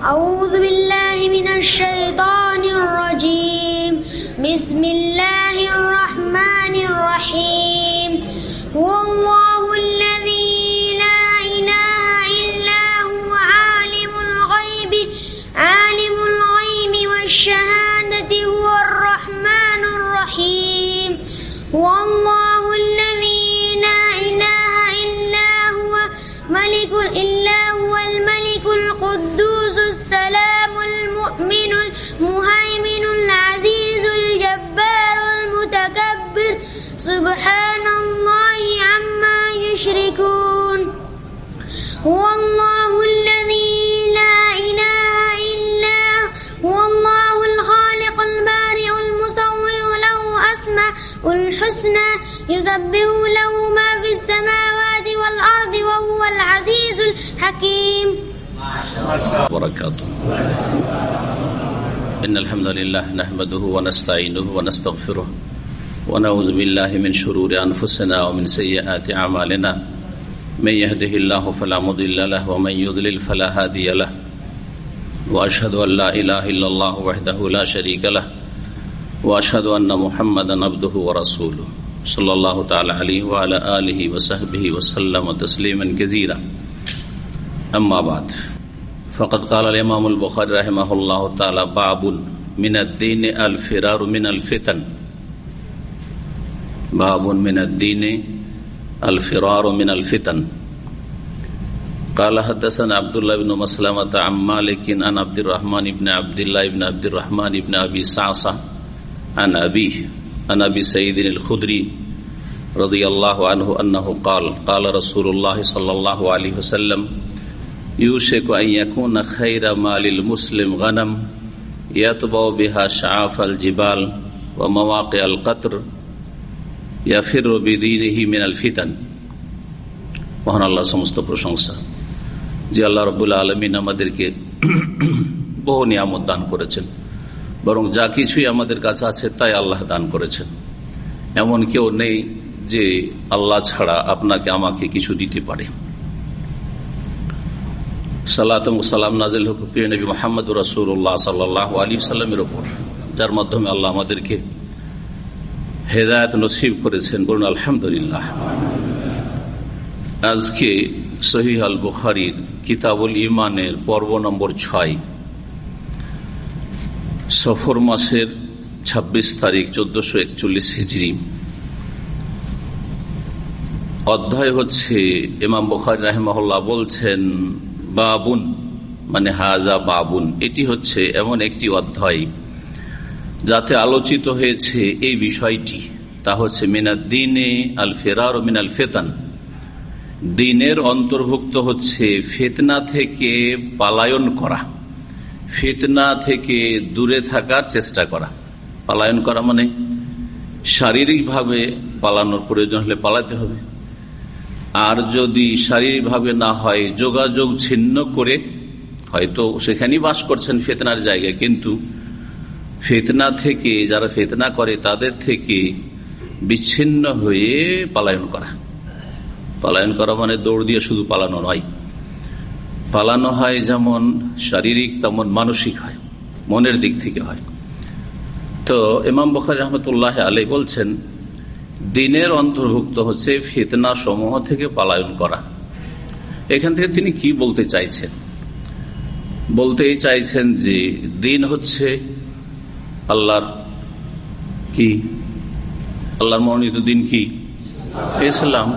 أعوذ بالله من الشيطان الرجيم. بسم الله الرحمن الرحيم. هو الله هو الله الذي لا إله إلا هو. الله الخالق البارئ المصور له أسماء الحسنى يسبح له ما في السماوات والأرض وهو العزيز الحكيم. وبركاته. إن الحمد لله نحمده ونستعينه ونستغفره ونعوذ بالله من شرور أنفسنا ومن سيئات أعمالنا. من يهده الله فلا مضل له ومن يضلل فلا هادي له. وأشهد أن لا إله إلا الله وحده لا شريك له. وأشهد أن محمدا عبده ورسوله. صلى الله تعالى عليه وعلى آله وصحبه وسلم تسليما كثيرا. أما بعد فقد قال الإمام البخاري رحمه الله تعالى باب من الدين الفرار من الفتن. باب من الدين الفرار من الفتن. قال حدثنا عبد الله بن مسلمة عن مالك عن عبد الرحمن بن عبد الله بن عبد الرحمن بن أبي سعصة عن أبيه عن أبي سيد الخدري رضي الله عنه أنه قال قال رسول الله صلى الله عليه وسلم يوشك أن يكون خير مال المسلم غنم يتبع بها شعاف الجبال ومواقع القطر ইয়াফির রবিদিনহি মিনাল ফিতান। মহান আল্লাহ সমস্ত প্রশংসা। যে আল্লাহ রবুল্লা আলমিন আমাদেরকে বহু নিয়ামত দান করেছেন। বরং যা কিছুই আমাদের কাছে আছে তাই আল্লাহ দান করেছেন। এমন কেউ নেই যে আল্লাহ ছাড়া আপনাকে, আমাকে কিছু দিতে পারে। সালাতম সালাম নাজিল হক প্রিয় নবী মোহাম্মদ রসুল্লাহ সাল্লাহ আলী সাল্লামের ওপর যার মাধ্যমে আল্লাহ আমাদেরকে হেদায়ত নসিব করেছেন বলুন, আলহামদুলিল্লাহ। আজকে সহি আল বুখারির কিতাবুল ইমানের পর্ব নম্বর ছয়। সফর মাসের ২৬ তারিখ চোদ্দশো একচল্লিশ হিজড়ি অধ্যায় হচ্ছে, ইমাম বুখারি রাহেমাহুল্লাহ বলছেন, বাবুন মানে হাজা বাবুন। এটি হচ্ছে এমন একটি অধ্যায় যাতে আলোচিত হয়েছে এই বিষয়টি, তা হচ্ছে মিনাদ দিনে আল ফেরার ও মিনাল ফেতান। দিনের অন্তর্ভুক্ত হচ্ছে ফেতনা থেকে পালায়ন করা, ফেতনা থেকে দূরে থাকার চেষ্টা করা। পালায়ন করা মানে শারীরিকভাবে পালানোর প্রয়োজন হলে পালাতে হবে। আর যদি শারীরিকভাবে না হয়, যোগাযোগ ছিন্ন করে, হয়তো সেখানেই বাস করছেন ফেতনার জায়গায়, কিন্তু ফেতনা থেকে, যারা ফেতনা করে, তাদের থেকে বিচ্ছিন্ন হয়ে পালায়ন করা। পালায়ন করা মানে দৌড় দিয়ে শুধু পালানো নয়। পালানো হয় যেমন শারীরিক, তেমন মানসিক হয়, মনের দিক থেকে হয়। তো ইমাম বখারি রহমতুল্লাহ আলী বলছেন, দিনের অন্তর্ভুক্ত হচ্ছে ফিতনা সমূহ থেকে পালায়ন করা। এখান থেকে তিনি কি বলতে চাইছেন? বলতেই চাইছেন যে দিন হচ্ছে আল্লাহর কি? আল্লাহর মনোনীত দিন কি? ইসলাম।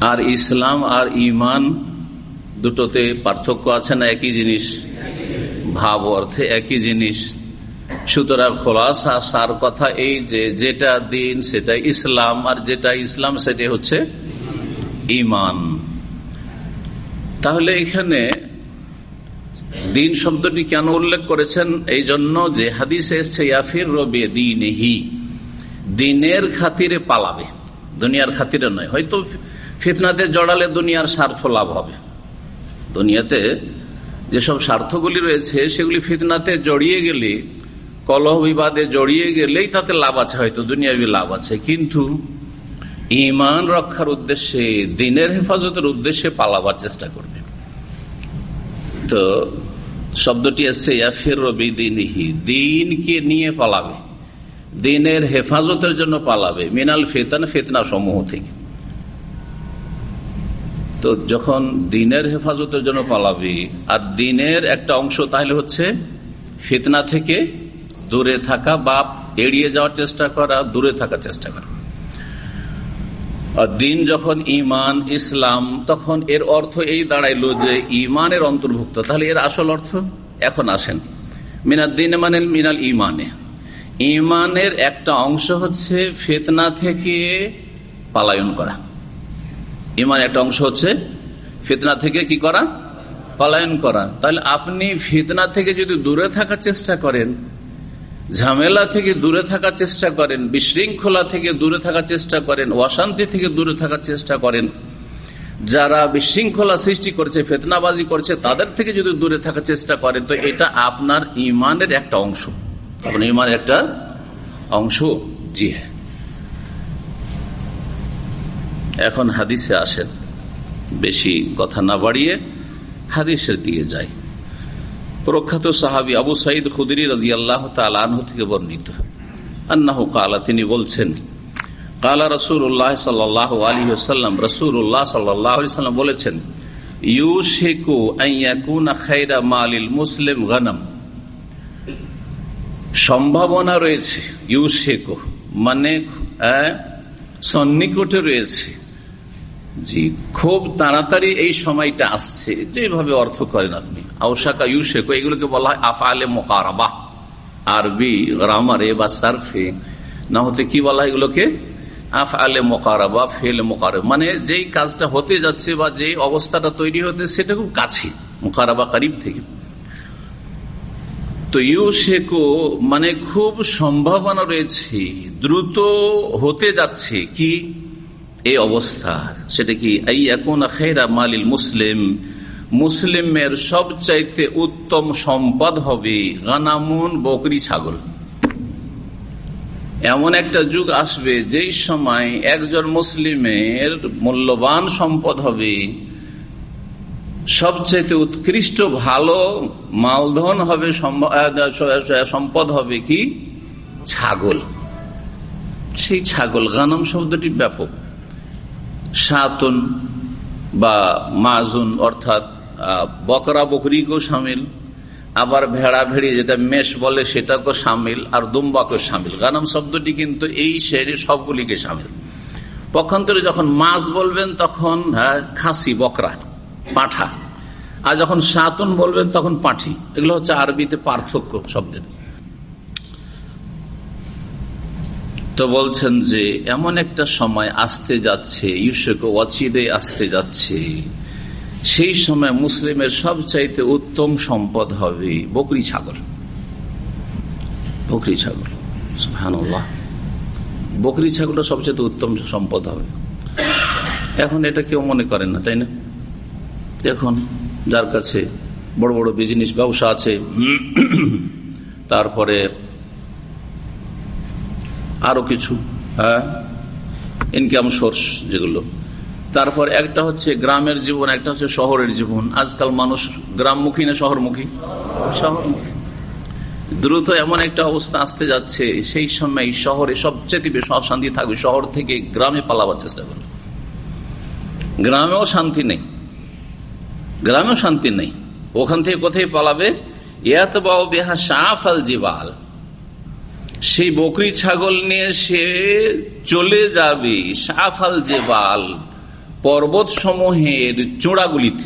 আর ইসলাম আর ইমান দুটোতে পার্থক্য আছে না একই জিনিস? ভাব অর্থে একই জিনিস। সুতরাং খোলাসা সার কথা এই যে যেটা দিন সেটা ইসলাম, আর যেটা ইসলাম সেটা হচ্ছে ইমান তাহলে এখানে দিন শব্দটি কেন উল্লেখ করেছেন? এই জন্য যে হাদিসে এসছে ইয়াফির রবে দিনহি দিনের খাতিরে পালাবে। দুনিয়ার খাতিরে নয়, হয়তো ফিতনাতে জড়ালে দুনিয়ার স্বার্থ লাভ হবে। দুনিয়াতে যেসব স্বার্থগুলি রয়েছে, সেগুলি ফিতনাতে জড়িয়ে গেলে, কলহ বিবাদে জড়িয়ে গেলেই তাতে লাভ আছে, হয়তো দুনিয়াবি লাভ আছে। কিন্তু ইমান রক্ষার উদ্দেশ্যে, দিনের হেফাজতের উদ্দেশ্যে পালাবার চেষ্টা করবে। তো শব্দটি এসছে দিনকে নিয়ে পালাবে। দিনের হেফাজতের জন্য পালাবে। মিনাল ফেতন ফেতনা সমূহ থেকে। তো যখন দিনের হেফাজতের জন্য পালাবে, আর দিনের একটা অংশ তাহলে হচ্ছে ফেতনা থেকে দূরে থাকা বা এড়িয়ে যাওয়ার চেষ্টা করা, দূরে থাকার চেষ্টা করা। দিন যখন ইমান ইসলাম, তখন এর অর্থ এই দাঁড়াইল যে ইমানের অন্তর্ভুক্ত। তাহলে এর আসল অর্থ? এখন আসেন। মিনাল দিন মানে মিনাল ইমানে ইমানের একটা অংশ হচ্ছে ফেতনা থেকে পালায়ন করা। ইমান একটা অংশ হচ্ছে ফিতনা থেকে কি করা? পলায়ন করা। তাহলে আপনি ফিতনা থেকে যদি দূরে থাকার চেষ্টা করেন ঝামেলা থেকে দূরে থাকার চেষ্টা করেন, বিশৃঙ্খলা থেকে দূরে থাকার চেষ্টা করেন, অশান্তি থেকে দূরে থাকার চেষ্টা করেন। যারা বিশৃঙ্খলা সৃষ্টি করছে, ফেতনাবাজি করছে, তাদের থেকে যদি দূরে থাকার চেষ্টা করেন, তো এটা আপনার ইমানের একটা অংশ। আপনার ইমানের একটা অংশ? জি হ্যাঁ। এখন হাদিসে আসেন। বেশি কথা না বাড়িয়ে হাদিসের দিয়ে যায় প্রখ্যাত সাহাবি আবু সাইদ খুদরি রাজি আল্লাহ তালহ থেকে বর্ণিত। আন্নাহ কালা, তিনি বলছেন, কালা রসুল্লাহ সাল্লাহ আলী সাল্লাম রসুল্লাহ সাল্লাম বলেছেন ইউ মুসলিম গনম। সম্ভাবনা রয়েছে ইউ শেকু মানে সন্নিকটে রয়েছে। জি, খুব তাড়াতাড়ি এই সময়টা আসছে। যেভাবে অর্থ করেন আপনি। আউসাকা ইউশেকো, এগুলোকে বলা হয় আফালে মোকারাবা। আরবি গ্রামারে বা সার্ফে না হতে কি বলা হয় এগুলোকে? আফ আলে মোকারাবা, ফেলে মানে যেই কাজটা হতে যাচ্ছে বা যে অবস্থাটা তৈরি হতে, সেটা খুব কাছে, মোকারাবা কারিব থেকে। তো ইউশেকো মানে খুব সম্ভাবনা রয়েছে, দ্রুত হতে যাচ্ছে। কি? এই অবস্থা। সেটা কি? এই এখন খেরা মালিল মুসলিম। মুসলিমের সবচাইতে উত্তম সম্পদ হবে গানামুন বকরি ছাগল। এমন একটা যুগ আসবে যেই সময় একজন মুসলিমের মূল্যবান সম্পদ হবে। সবচাইতে উৎকৃষ্ট ভালো মালধন হবে সম্পদ হবে কি? ছাগল। সেই ছাগল, গানম শব্দটি ব্যাপক। সাতন বা মাজুন অর্থাৎ বকরা বকরিকেও সামিল, আবার ভেড়া ভেড়ি যেটা মেষ বলে সেটাকেও সামিল আর দুম্বাকেও সামিল। গানাম শব্দটি কিন্তু এই শেরে সবগুলিকে সামিল। পক্ষান্তরে যখন মাছ বলবেন তখন খাসি, বকরা, পাঠা। আর যখন সাতুন বলবেন তখন পাঠি। এগুলো হচ্ছে আরবিতে পার্থক্য শব্দের। তো বলছেন যে, এমন একটা সময় আসতে যাচ্ছে ইউসুক ওয়াচিদে আসতে যাচ্ছে। সেই সময় মুসলিমের সবচাইতে উত্তম সম্পদ হবে বকরি ছাগল। বকরি ছাগল হানুল্লাহ বকরি ছাগলটা সবচেয়ে উত্তম সম্পদ হবে। এখন এটা কেউ মনে করেন না, তাই না? দেখুন, যার কাছে বড় বড় বিজনেস ব্যবসা আছে, তারপরে আরও কিছু হ্যাঁ? ইনকাম সোর্স যেগুলো। তারপর একটা হচ্ছে গ্রামের জীবন, একটা হচ্ছে শহরের জীবন। আজকাল মানুষ গ্রামমুখী না শহরমুখী? শহরমুখী। দ্রুত এমন একটা অবস্থা আসতে যাচ্ছে, সেই সময় শহরে সবচেয়ে বেশি অশান্তি থাকবে। শহর থেকে গ্রামে পালাবার চেষ্টা করবে গ্রামেও শান্তি নেই। গ্রামেও শান্তি নেই। ওখান থেকে কোথায় পালাবে? ইয়াত বাও বেহা সাফ আল জিবাল। সেই বকরি ছাগল নিয়ে সে চলে যাবে সাফাল জেবাল পর্বত সমূহের চূড়াগুলিতে।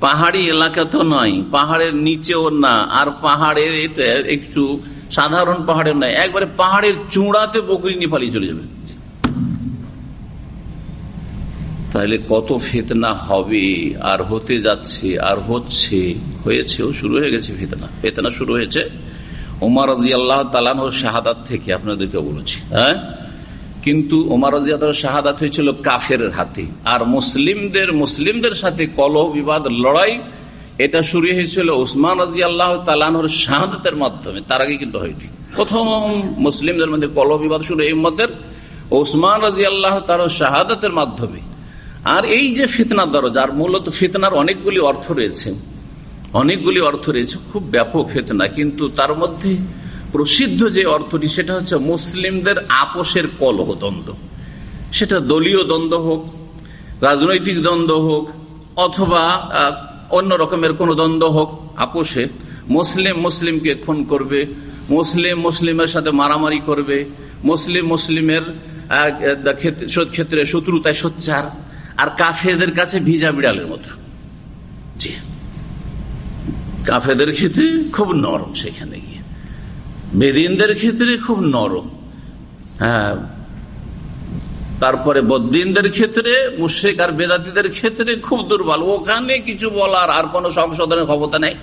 পাহাড়ি এলাকা তো নয়, পাহাড়ের নিচেও না, আর পাহাড়ের একটু সাধারণ পাহাড়ের নয়, একবারে পাহাড়ের চূড়াতে বকরি নিয়ে পালিয়ে চলে যাবে। তাহলে কত ফেতনা হবে, আর হতে যাচ্ছে, আর হচ্ছে, হয়েছেও শুরু হয়ে গেছে ফেতনা। ফেতনা শুরু হয়েছে। ওমর রাজি আল্লাহ তালানোর শাহাদাত থেকে আপনাদেরকে বলেছি হ্যাঁ? কিন্তু ওমর রাজি আল্লাহ শাহাদাত হয়েছিল কাফের হাতে। আর মুসলিমদের মুসলিমদের সাথে কলহ, বিবাদ, লড়াই, এটা শুরু হয়েছিল উসমান রাজি আল্লাহ তালানোর শাহাদাতের মাধ্যমে। তার আগে কিন্তু হয়নি। প্রথম মুসলিমদের মধ্যে কলহ, বিবাদ শুরু এই মতের ওসমান রাজি আল্লাহ তার শাহাদাতের মাধ্যমে। আর এই যে ফিতনার দরজা, আর মূলত ফিতনার অনেকগুলি অর্থ রয়েছে। অনেকগুলি অর্থ রয়েছে, খুব ব্যাপক ফেতনা কিন্তু তার মধ্যে প্রসিদ্ধ যে অর্থটি, সেটা হচ্ছে মুসলিমদের আপোষের কলহ দ্বন্দ্ব। সেটা দলীয় দ্বন্দ্ব হোক, রাজনৈতিক দ্বন্দ্ব হোক, অথবা অন্য রকমের কোন দ্বন্দ্ব হোক, আপোষে মুসলিম মুসলিমকে খুন করবে, মুসলিম মুসলিমের সাথে মারামারি করবে, মুসলিম মুসলিমের ক্ষেত্রে শত্রুতায় সোচ্চার, আর কাফেদের কাছে ভিজা বিড়ালের মতো। জি। কাফেদের ক্ষেত্রে খুব নরম সেখানে গিয়ে। বেদিনদের ক্ষেত্রে খুব নরম। হ্যাঁ। তারপরে বদ্দিনদের ক্ষেত্রে মুশেক আর বেদাতিদের ক্ষেত্রে খুব দুর্বল। ওখানে কিছু বলার আর কোন সংশোধনের ক্ষমতা নেই।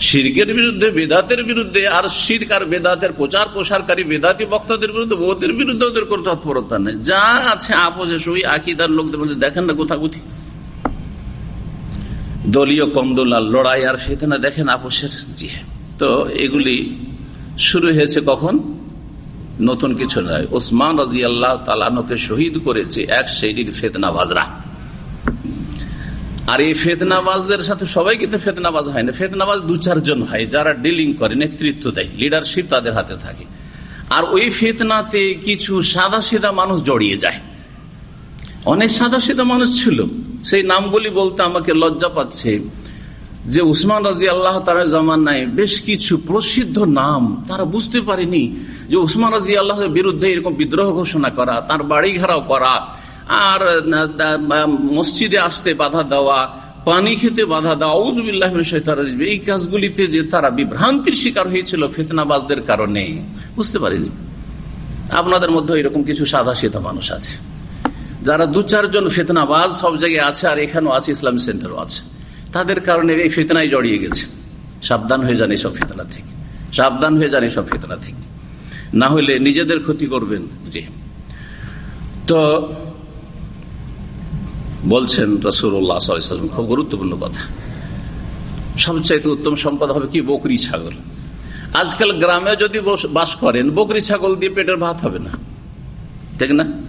শিরকের বিরুদ্ধে, বেদাতের বিরুদ্ধে, আর শির্ক আর বেদাতের প্রচার প্রসারকারী বেদাতি বক্তাদের বিরুদ্ধে ওদের বিরুদ্ধে ওদের কোনো তৎপরতা নেই। যা আছে আপোষে সই, আকিদার লোকদের মধ্যে দেখেন না কোথাকুথি। দলীয় কন্দোলাল লড়াই, আর ফেতনা দেখেন আপোষের জি তো এগুলি শুরু হয়েছে কখন? নতুন কিছু নয়। ওসমান রাজি আল্লাহ তালানকে শহীদ করেছে এক সেইটির ফেতনা বাজরা আর এই ফেতনাবাজদের সাথে সবাই কিন্তু ফেতনাবাজ হয় না। ফেতনাবাজ দু চারজন হয়, যারা ডিলিং করে, নেতৃত্ব দেয় লিডারশিপ তাদের হাতে থাকে। আর ওই ফেতনাতে কিছু সাদা সিধা মানুষ জড়িয়ে যায়। অনেক সাদা সিধা মানুষ ছিল। সেই নামগুলি বলতে আমাকে লজ্জা পাচ্ছে যে উসমান রাজি আল্লাহ তার জামান নাই বেশ কিছু প্রসিদ্ধ নাম তারা বুঝতে পারেনি যে উসমান রাজি আল্লাহের বিরুদ্ধে এরকম বিদ্রোহ ঘোষণা করা, তার বাড়ি ঘেরাও করা, আর মসজিদে আসতে বাধা দেওয়া, পানি খেতে বাধা দেওয়া এই কাজগুলিতে যে তারা বিভ্রান্তির শিকার হয়েছিল ফেতনাবাজদের কারণে, বুঝতে পারিনি। আপনাদের মধ্যে এরকম কিছু সাদা মানুষ আছে। যারা দু চারজন ফেতনাবাজ সব জায়গায় আছে আর এখানেও আছে, ইসলামী সেন্টারও আছে। তাদের কারণে এই ফেতনায় জড়িয়ে গেছে। সাবধান হয়ে যান সব ফেতনা থেকে। সাবধান হয়ে যান সব ফেতনা থেকে। না হলে নিজেদের ক্ষতি করবেন জি তো বলছেন রসুল্লাহ খুব গুরুত্বপূর্ণ কথা। সবচাইতে উত্তম সম্পদ হবে কি? বকরি, ছাগল। আজকাল গ্রামে যদি বাস করেন, বকরি, ছাগল দিয়ে পেটের ভাত হবে না। ঠিক না?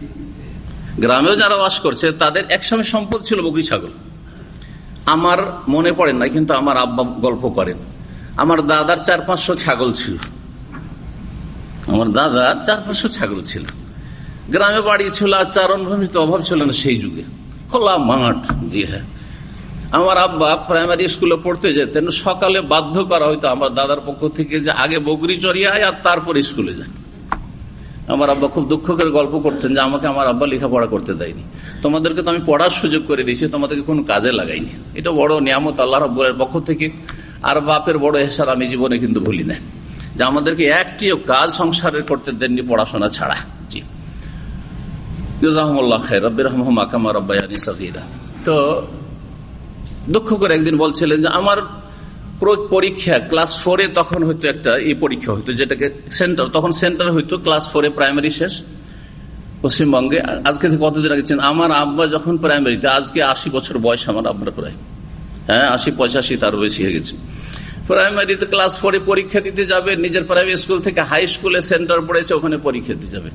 গ্রামেও যারা বাস করছে, তাদের একসময় সম্পদ ছিল বকরি ছাগল। আমার মনে পড়ে না, কিন্তু আমার আব্বা গল্প করেন। আমার দাদার চার, পাঁচশো ছাগল ছিল। আমার দাদার চার, পাঁচশো ছাগল ছিল। গ্রামে বাড়ি ছিল আর চারণ ভূমিতে অভাব ছিল না সেই যুগে। খোলা মাঠ, জি হ্যাঁ। আমার আব্বা প্রাইমারি স্কুলে পড়তে যেতেন, সকালে বাধ্য করা হইতো আমার দাদার পক্ষ থেকে যে আগে বগরি চড়িয়ে আয় আর তারপর স্কুলে যায় আমার আব্বা খুব দুঃখ করে গল্প করতেন যে আমাকে আমার আব্বা লেখাপড়া করতে দেয়নি। তোমাদেরকে তো আমি পড়ার সুযোগ করে দিয়েছি, তোমাদেরকে কোনো কাজে লাগাইনি। এটা বড় নিয়ামত আল্লাহ রব্বুলের পক্ষ থেকে। আর বাপের বড় হেসার আমি জীবনে কিন্তু ভুলি না যে আমাদেরকে একটিও কাজ সংসারের করতে দেননি পড়াশোনা ছাড়া। জি। তো দুঃখ করে একদিন বলছিলেন যে আমার পরীক্ষা ক্লাস ফোরে তখন হয়তো একটা এই পরীক্ষা হইতো, যেটাকে সেন্টার তখন সেন্টার হইতো ক্লাস ফোরে প্রাইমারি শেষ, পশ্চিমবঙ্গে। আজকে থেকে কতদিন আগে আমার আব্বা যখন প্রাইমারিতে আজকে আশি বছর বয়স আমার আব্বার প্রায়। হ্যাঁ আশি পঁচাশি তার বেশি হয়ে গেছে। প্রাইমারিতে ক্লাস ফোরে পরীক্ষা দিতে যাবে, নিজের প্রাইমারি স্কুল থেকে হাই স্কুলে সেন্টার পড়েছে, ওখানে পরীক্ষা দিতে যাবে।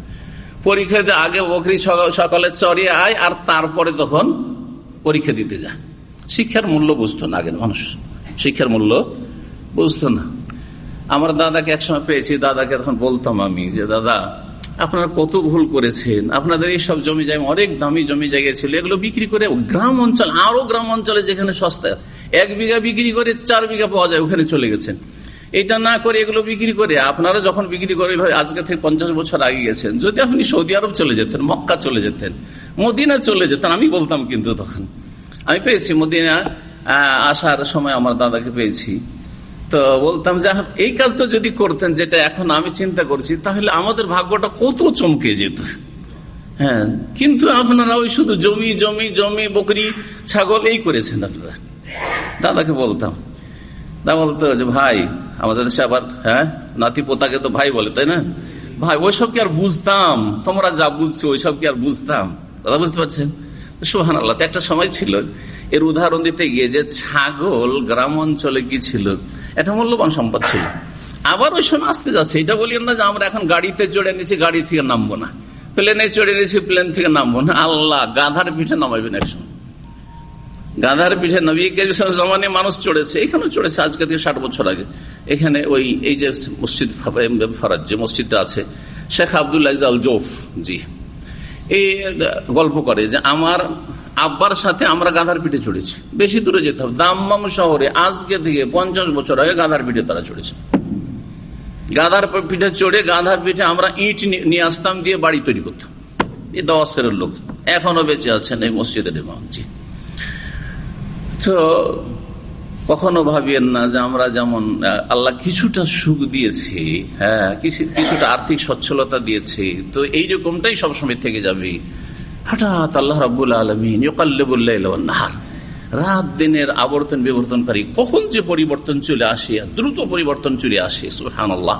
পরীক্ষা দিতে আগে বকরি সকালে চড়িয়ে আয়, আর তারপরে তখন পরীক্ষা দিতে যায় শিক্ষার মূল্য বুঝতো না আগের মানুষ। শিক্ষার মূল্য বুঝতো না। আমার দাদাকে একসময় পেয়েছি, দাদাকে তখন বলতাম আমি যে, দাদা, আপনারা কত ভুল করেছেন। আপনাদের এইসব জমি জায়গা, অনেক দামি জমি জায়গা ছিল, এগুলো বিক্রি করে গ্রাম অঞ্চল, আরও গ্রাম অঞ্চলে যেখানে সস্তা, এক বিঘা বিক্রি করে চার বিঘা পাওয়া যায়, ওখানে চলে গেছেন। এটা না করে এগুলো বিক্রি করে আপনারা যখন বিক্রি করে আজকে থেকে পঞ্চাশ বছর আগে গেছেন, যদি আপনি সৌদি আরব চলে যেতেন, মক্কা চলে যেতেন, মদিনা চলে যেতেন, আমি বলতাম কিন্তু তখন। আমি পেয়েছি মদিনা আসার সময় আমার দাদাকে পেয়েছি। তো বলতাম যে এই কাজটা যদি করতেন, যেটা এখন আমি চিন্তা করছি, তাহলে আমাদের ভাগ্যটা কত চমকে যেত। হ্যাঁ কিন্তু আপনারা ওই শুধু জমি জমি জমি, বকরি, ছাগল এই করেছেন আপনারা। দাদাকে বলতাম দা বলতো যে, ভাই, আমাদের দেশে আবার হ্যাঁ নাতি পোতাকে তো ভাই বলে, তাই না? ভাই, ওইসব কি আর বুঝতাম? তোমরা যা বুঝছ, ওইসব কি আর বুঝতাম? দাদা, বুঝতে পারছেন? সোহান আল্লাহ একটা সময় ছিল, এর উদাহরণ দিতে গিয়ে যে ছাগল গ্রাম অঞ্চলে কি ছিল, এটা মূল্যবান সম্পদ ছিল। আবার ওই সময় আসতে যাচ্ছে, এটা বলি না যে আমরা এখন গাড়িতে চড়ে নিয়েছি গাড়ি থেকে নামবো না। প্লেনে চড়ে নিয়েছি প্লেন থেকে নামবো না। আল্লাহ, গাধার পিঠে নামাইবেন একসময় গাধার পিঠে নবী মানুষ চড়েছে, এখানেও চড়েছে, আজকে থেকে ষাট বছর আগে। এখানে ওই, এই যে মসজিদ ফরাজ, যে মসজিদটা আছে, শেখ আবদুল্লাহ জি। এই গল্প করে যে আমার আব্বার সাথে আমরা গাধার পিঠে চড়েছি। বেশি দূরে যেতে হবে। দাম্মাম শহরে আজকে থেকে পঞ্চাশ বছর আগে গাধার পিঠে তারা চড়েছে। গাধার পিঠে চড়ে গাধার পিঠে আমরা ইট নিয়ে আসতাম, দিয়ে বাড়ি তৈরি করতাম। এই লোক। এখনও বেঁচে আছেন এই মসজিদের ইমাম। তো কখনো ভাবিয়েন না যে আমরা যেমন আল্লাহ কিছুটা সুখ দিয়েছে হ্যাঁ কিছুটা আর্থিক সচ্ছলতা দিয়েছে, তো এইরকমটাই সবসময় থেকে যাবে। হঠাৎ আল্লাহ রাবুল আলমিন রাত দিনের আবর্তন বিবর্তনকারী কখন যে পরিবর্তন চলে আসে দ্রুত পরিবর্তন চলে আসে সুহান আল্লাহ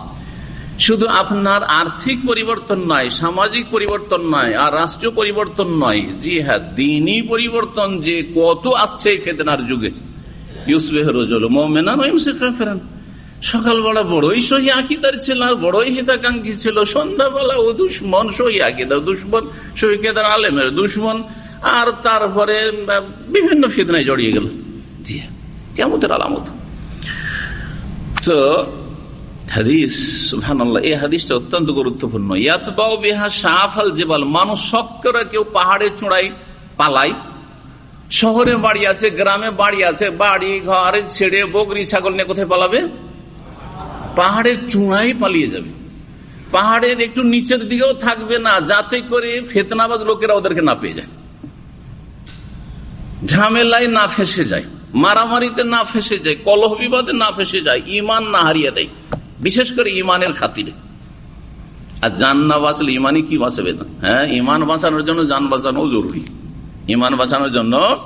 শুধু আপনার আর্থিক পরিবর্তন নয়, সামাজিক পরিবর্তন নয়, আর রাষ্ট্রীয় পরিবর্তন নয় জি হ্যাঁ দিনই পরিবর্তন যে কত আসছে এই ফেতনার যুগে। সকালবেলা বড়ই সহি আকিদার ছিল আর বড়ই হিতাকাঙ্ক্ষী ছিল। সন্ধ্যাবেলা ও দুশ্মন সহি আকিদার দুশ্মন শহীদার আলেমের দুশ্মন আর তারপরে বিভিন্ন ফিদনায় জড়িয়ে গেল। জি হ্যাঁ, কেমতের আলামত। তো হাদিস সুবহানাল্লাহ এই হাদিসটা অত্যন্ত গুরুত্বপূর্ণ। ইয়াতবাউ বিহা শাফাল জেবাল মানুষ সব করে কেউ পাহাড়ে চূড়াই পালাই শহরে বাড়ি আছে, গ্রামে বাড়ি আছে, বাড়ি, ঘর, ছেড়ে বকরি ছাগল নিয়ে কোথায় পালাবে? পাহাড়ের চূড়াই পালিয়ে যাবে। পাহাড়ের একটু নিচের দিকেও থাকবে না, যাতে করে ফেতনাবাজ লোকেরা ওদেরকে না পেয়ে যায়। ঝামেলায় না ফেসে যায়, মারামারিতে না ফেসে যায়, কলহ বিবাদে না ফেসে যায়, ইমান না হারিয়ে দেয়, বিশেষ করে ইমানের খাতিরে। আর জান না বাঁচলে ইমানই কি বাঁচবে না? হ্যাঁ ইমান বাঁচানোর জন্য যান বাঁচানো জরুরি। ইমান বাঁচানোর জন্য।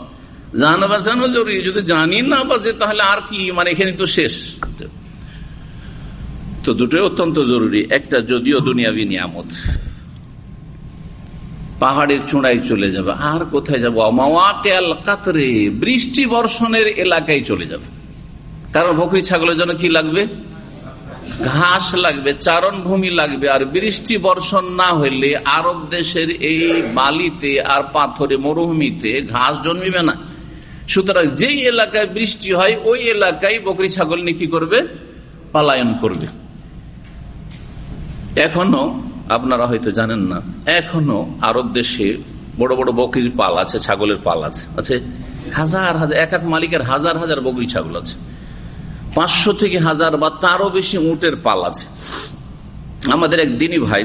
জান বাঁচানো জরুরি। যদি জানি না বাঁচে, তাহলে আর কি? মানে এখানে তো শেষ। তো দুটোই অত্যন্ত জরুরি। একটা যদিও দুনিয়াবি নিয়ামত। পাহাড়ের চূড়ায় চলে যাবে। আর কোথায় যাব? কাতরে, বৃষ্টি বর্ষণের এলাকায় চলে যাবে। কারণ বকরি ছাগলের জন্য কি লাগবে? ঘাস লাগবে চারণ ভূমি লাগবে, আর বৃষ্টি বর্ষণ না হইলে আরব দেশের এই বালিতে আর পাথরে মরুভূমিতে ঘাস জন্মিবে না। সুতরাং যেই এলাকায় বৃষ্টি হয়, ওই এলাকায় বকরি ছাগল নিয়ে কি করবে? পালায়ন করবে। এখনও, আপনারা হয়তো জানেন না, এখনও আরব দেশে বড় বড় বকরির পাল আছে, ছাগলের পাল আছে। আছে হাজার হাজার, এক এক মালিকের হাজার হাজার বকরি ছাগল আছে। পাঁচশো থেকে হাজার বা তারও বেশি উটের পাল আছে। আমাদের এক দিনী ভাই,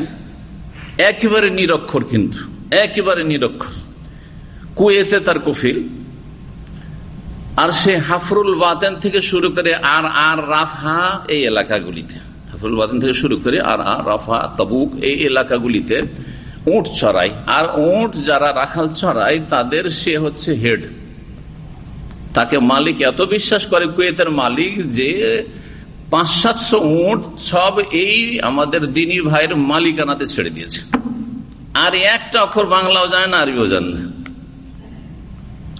একেবারে নিরক্ষর কিন্তু, একেবারে নিরক্ষর। কুয়েতে তার কফিল, আর সে হাফরুল বাতেন থেকে শুরু করে আর আর রাফা এই এলাকাগুলিতে। হাফরুল বাতেন থেকে শুরু করে আর আর রাফা তবুক এই এলাকাগুলিতে উঁট চড়াই আর উঁট যারা রাখাল চড়াই তাদের সে হচ্ছে হেড। তাকে মালিক এত বিশ্বাস করে কুয়েতের মালিক যে পাঁচ সাতশো উঁট সব এই আমাদের দিনী ভাইয়ের মালিকানাতে ছেড়ে দিয়েছে। আর একটা অক্ষর বাংলাও জানে না, আরবিও জানে না।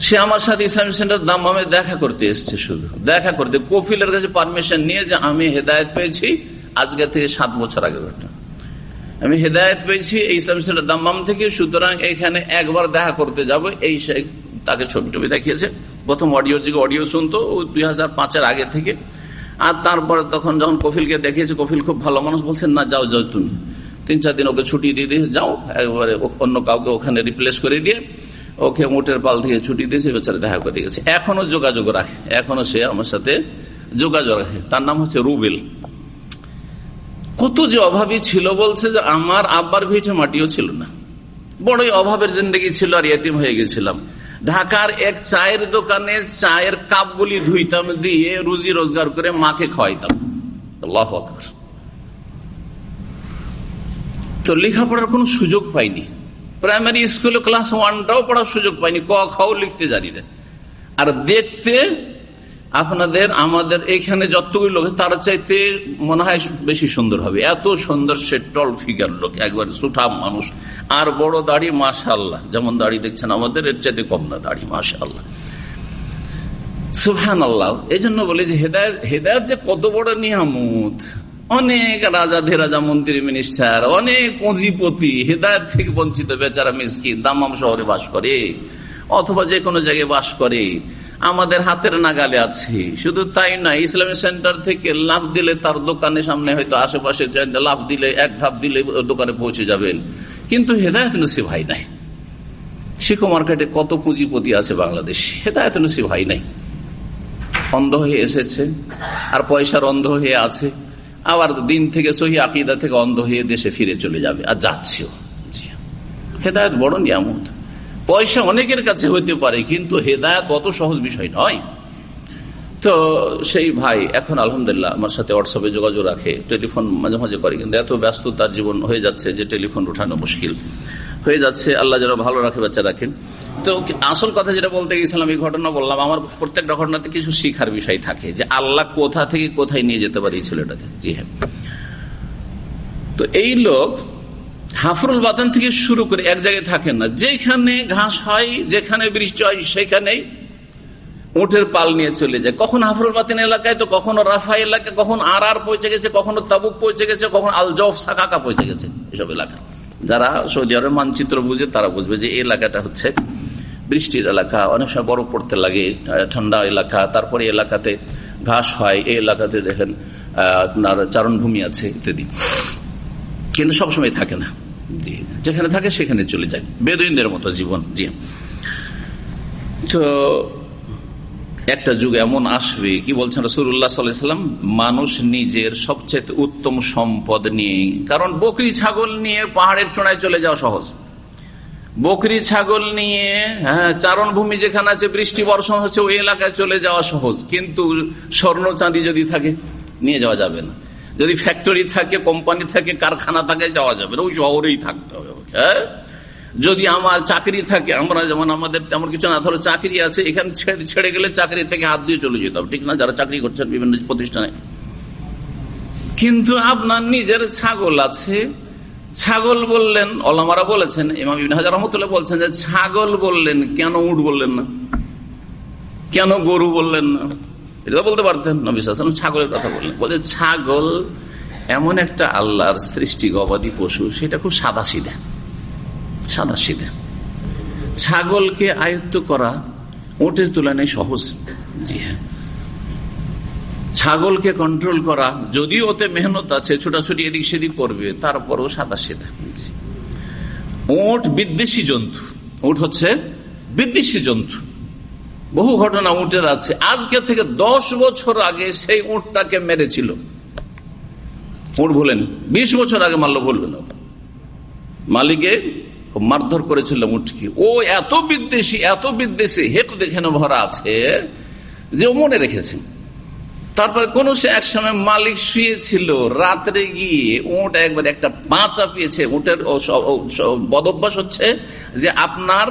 সে আমার সাথে ইসলামিক সেন্টার দামে দেখা করতে এসছে শুধু। দেখা করতে কফিলের কাছে পারমিশন নিয়ে যে আমি হেদায়ত পেয়েছি, আজকে থেকে সাত বছর আগে আমি হেদায়ত পেয়েছি, এই ইসলামিক সেন্টার দাম্মাম থেকে, সুতরাং এখানে একবার দেখা করতে যাব, এই তাকে ছবি টবি দেখিয়েছে। প্রথম অডিও যে অডিও শুনতো দুই হাজার পাঁচের আগে থেকে। আর তারপরে তখন যখন কফিলকে দেখিয়েছে কফিল খুব ভালো মানুষ বলছেন না, যাও যাও তুমি তিন চার দিন ওকে ছুটি দিয়ে দিয়ে যাও, একবারে অন্য কাউকে ওখানে রিপ্লেস করে দিয়ে ওকে মোটের পাল থেকে ছুটি দিয়েছে বেচারে দেখা করে গেছে। এখনও যোগাযোগ রাখে, এখনও সে আমার সাথে যোগাযোগ রাখে। তার নাম হচ্ছে রুবেল। কত যে অভাবী ছিল, বলছে যে আমার আব্বার ভিটে মাটিও ছিল না। বড়ই অভাবের জিন্দগি ছিল আর ইয়তিম হয়ে গেছিলাম। ঢাকার এক চায়ের দোকানে চায়ের কাপগুলি ধুইতাম, দিয়ে রুজি রোজগার করে মাকে খাওয়াইতাম। তো লেখাপড়ার কোন সুযোগ পাইনি। প্রাইমারি স্কুলে ক্লাস ওয়ানটাও পড়ার সুযোগ পাইনি, ক খাও লিখতে জানি না। আর দেখতে আপনাদের, আমাদের এখানে যতগুলি লোক তার চাইতে মনে হয় বেশি সুন্দর হবে। এত সুন্দর সে টল ফিগার লোক, একবার সুঠাম মানুষ। আর বড় দাড়ি মাশাল্লাহ যেমন দাড়ি দেখছেন আমাদের, এর চাইতে কম না দাড়ি মাশাল্লাহ সুহান আল্লাহ এই জন্য বলি যে হেদায়ত হেদায়ত যে কত বড় নিয়ামত। অনেক রাজা ধেরাজা, মন্ত্রী মিনিস্টার অনেক পুঁজিপতি, হেদায়ত থেকে বঞ্চিত বেচারা মিসকিন দামাম শহরে বাস করে। অথবা যে কোনো জায়গায় বাস করে। আমাদের হাতের নাগালে আছে। শুধু তাই নয়, ইসলামী সেন্টার থেকে লাভ দিলে তার দোকানের সামনে হয়তো আশেপাশে লাভ দিলে, এক ধাপ দিলে দোকানে পৌঁছে যাবেন। কিন্তু হেদায়ত নসিব ভাই নাই। শিখো মার্কেটে কত পুঁজিপতি আছে বাংলাদেশ। হেদায়ত নসিব ভাই নাই। অন্ধ হয়ে এসেছে, আর পয়সার অন্ধ হয়ে আছে। আবার দিন থেকে সহি আকিদা থেকে অন্ধ হয়ে দেশে ফিরে চলে যাবে। আর যাচ্ছেও। হেদায়ত বড় নিয়ামত। পয়সা অনেকের কাছে হইতে পারে, কিন্তু হেদায়ত অত সহজ বিষয় নয়। তো সেই ভাই এখন আলহামদুলিল্লাহ আমার সাথে হোয়াটসঅ্যাপে যোগাযোগ রাখে, টেলিফোন মাঝে মাঝে করে, কিন্তু এত ব্যস্ত তার জীবন হয়ে যাচ্ছে যে টেলিফোন উঠানো মুশকিল। হয়ে যাচ্ছে, আল্লাহ যেন ভালো রাখে, বাচ্চা রাখেন। তো আসল কথা যেটা বলতে গেছিলাম, এই ঘটনা বললাম, আমার প্রত্যেকটা ঘটনাতে কিছু শিখার বিষয় থাকে যে আল্লাহ কোথা থেকে কোথায় নিয়ে যেতে পারে এই ছেলেটাকে। জি হ্যাঁ। তো এই লোক হাফরুল বাতান থেকে শুরু করে এক জায়গায় থাকেন না। যেখানে ঘাস হয়, যেখানে বৃষ্টি হয়, সেখানেই উঠের পাল নিয়ে চলে যায়। কখন হাফরুল বাতিন এলাকায় তো কখনো রাফা এলাকায় কখন আর আর পৌঁছে গেছে, কখনো তাবুক পৌঁছে গেছে, কখন আল জফ সাকাকা পৌঁছে গেছে এসব এলাকা। যারা সৌদি আরবের মানচিত্র বুঝে, তারা বুঝবে যে এই এলাকাটা হচ্ছে বৃষ্টির এলাকা। অনেক সময় বরফ পড়তে লাগে, ঠান্ডা এলাকা, তারপরে এলাকাতে ঘাস হয়, এই এলাকাতে দেখেন আপনার চারণভূমি আছে ইত্যাদি। কিন্তু সবসময় থাকে না। যেখানে থাকে সেখানে চলে যায়। বেদইনদের মতো জীবন, জি। তো একটা যুগ এমন আসবে, কি বলছেন রসুল্লাহ মানুষ নিজের সবচেয়ে উত্তম সম্পদ নিয়ে, কারণ বকরি ছাগল নিয়ে পাহাড়ের চোড়ায় চলে যাওয়া সহজ। বকরি ছাগল নিয়ে হ্যাঁ চারণভূমি যেখানে আছে, বৃষ্টি, বর্ষণ হচ্ছে, ওই এলাকায় চলে যাওয়া সহজ। কিন্তু স্বর্ণ চাঁদি যদি থাকে, নিয়ে যাওয়া যাবে না। যদি ফ্যাক্টরি থাকে কোম্পানি থাকে, কারখানা থাকে, যাওয়া যাবে না। ওই শহরেই থাকতে হবে হ্যাঁ? যদি আমার চাকরি থাকে, আমরা যেমন আমাদের তেমন কিছু না, ধরো চাকরি আছে, এখানে ছেড়ে ছেড়ে গেলে চাকরি থেকে হাত দিয়ে চলে যেতে হবে, ঠিক না? যারা চাকরি করছেন বিভিন্ন প্রতিষ্ঠানে। কিন্তু আপনার নিজের ছাগল আছে। ছাগল বললেন অলামারা বলেছেন, ইমাম হাজার রহমতুল্লাহ বলছেন যে, ছাগল বললেন, কেন উঠ বললেন না? কেন গরু বললেন না? এটা বলতে পারতেন নবী নবিস ছাগলের কথা বললেন। বলছে ছাগল এমন একটা আল্লাহর সৃষ্টি গবাদি পশু, সেটা খুব সাদা সিধা সাদা সিধা ছাগলকে আয়ত্ত করা ওটের তুলনায় সহজ। জি হ্যাঁ। ছাগলকে কন্ট্রোল করা যদি ওতে মেহনত আছে, ছোটাছুটি এদিক সেদিক করবে, তারপরও সাদা সেদা ওট বিদ্বেষী জন্তু। উঠ হচ্ছে বিদ্বেষী জন্তু। বহু ঘটনা উটের আছে। আজকে থেকে দশ বছর আগে সেই উঠটাকে মেরেছিল। উঠ ভুলেন। বিশ বছর আগে মারল ভুলবেন মালিকে মারধর করেছিল উঠকে ও এত বিদ্বেষী এত বিদ্বেষী হেতু দেখেন ভরা আছে যে মনে রেখেছে। তারপরে কোন এক সময় মালিক শুয়েছিল, রাত্রে গিয়ে উঠ একবার একটা পা চাপিয়েছে উঠের বদভ্যাস হচ্ছে যে আপনার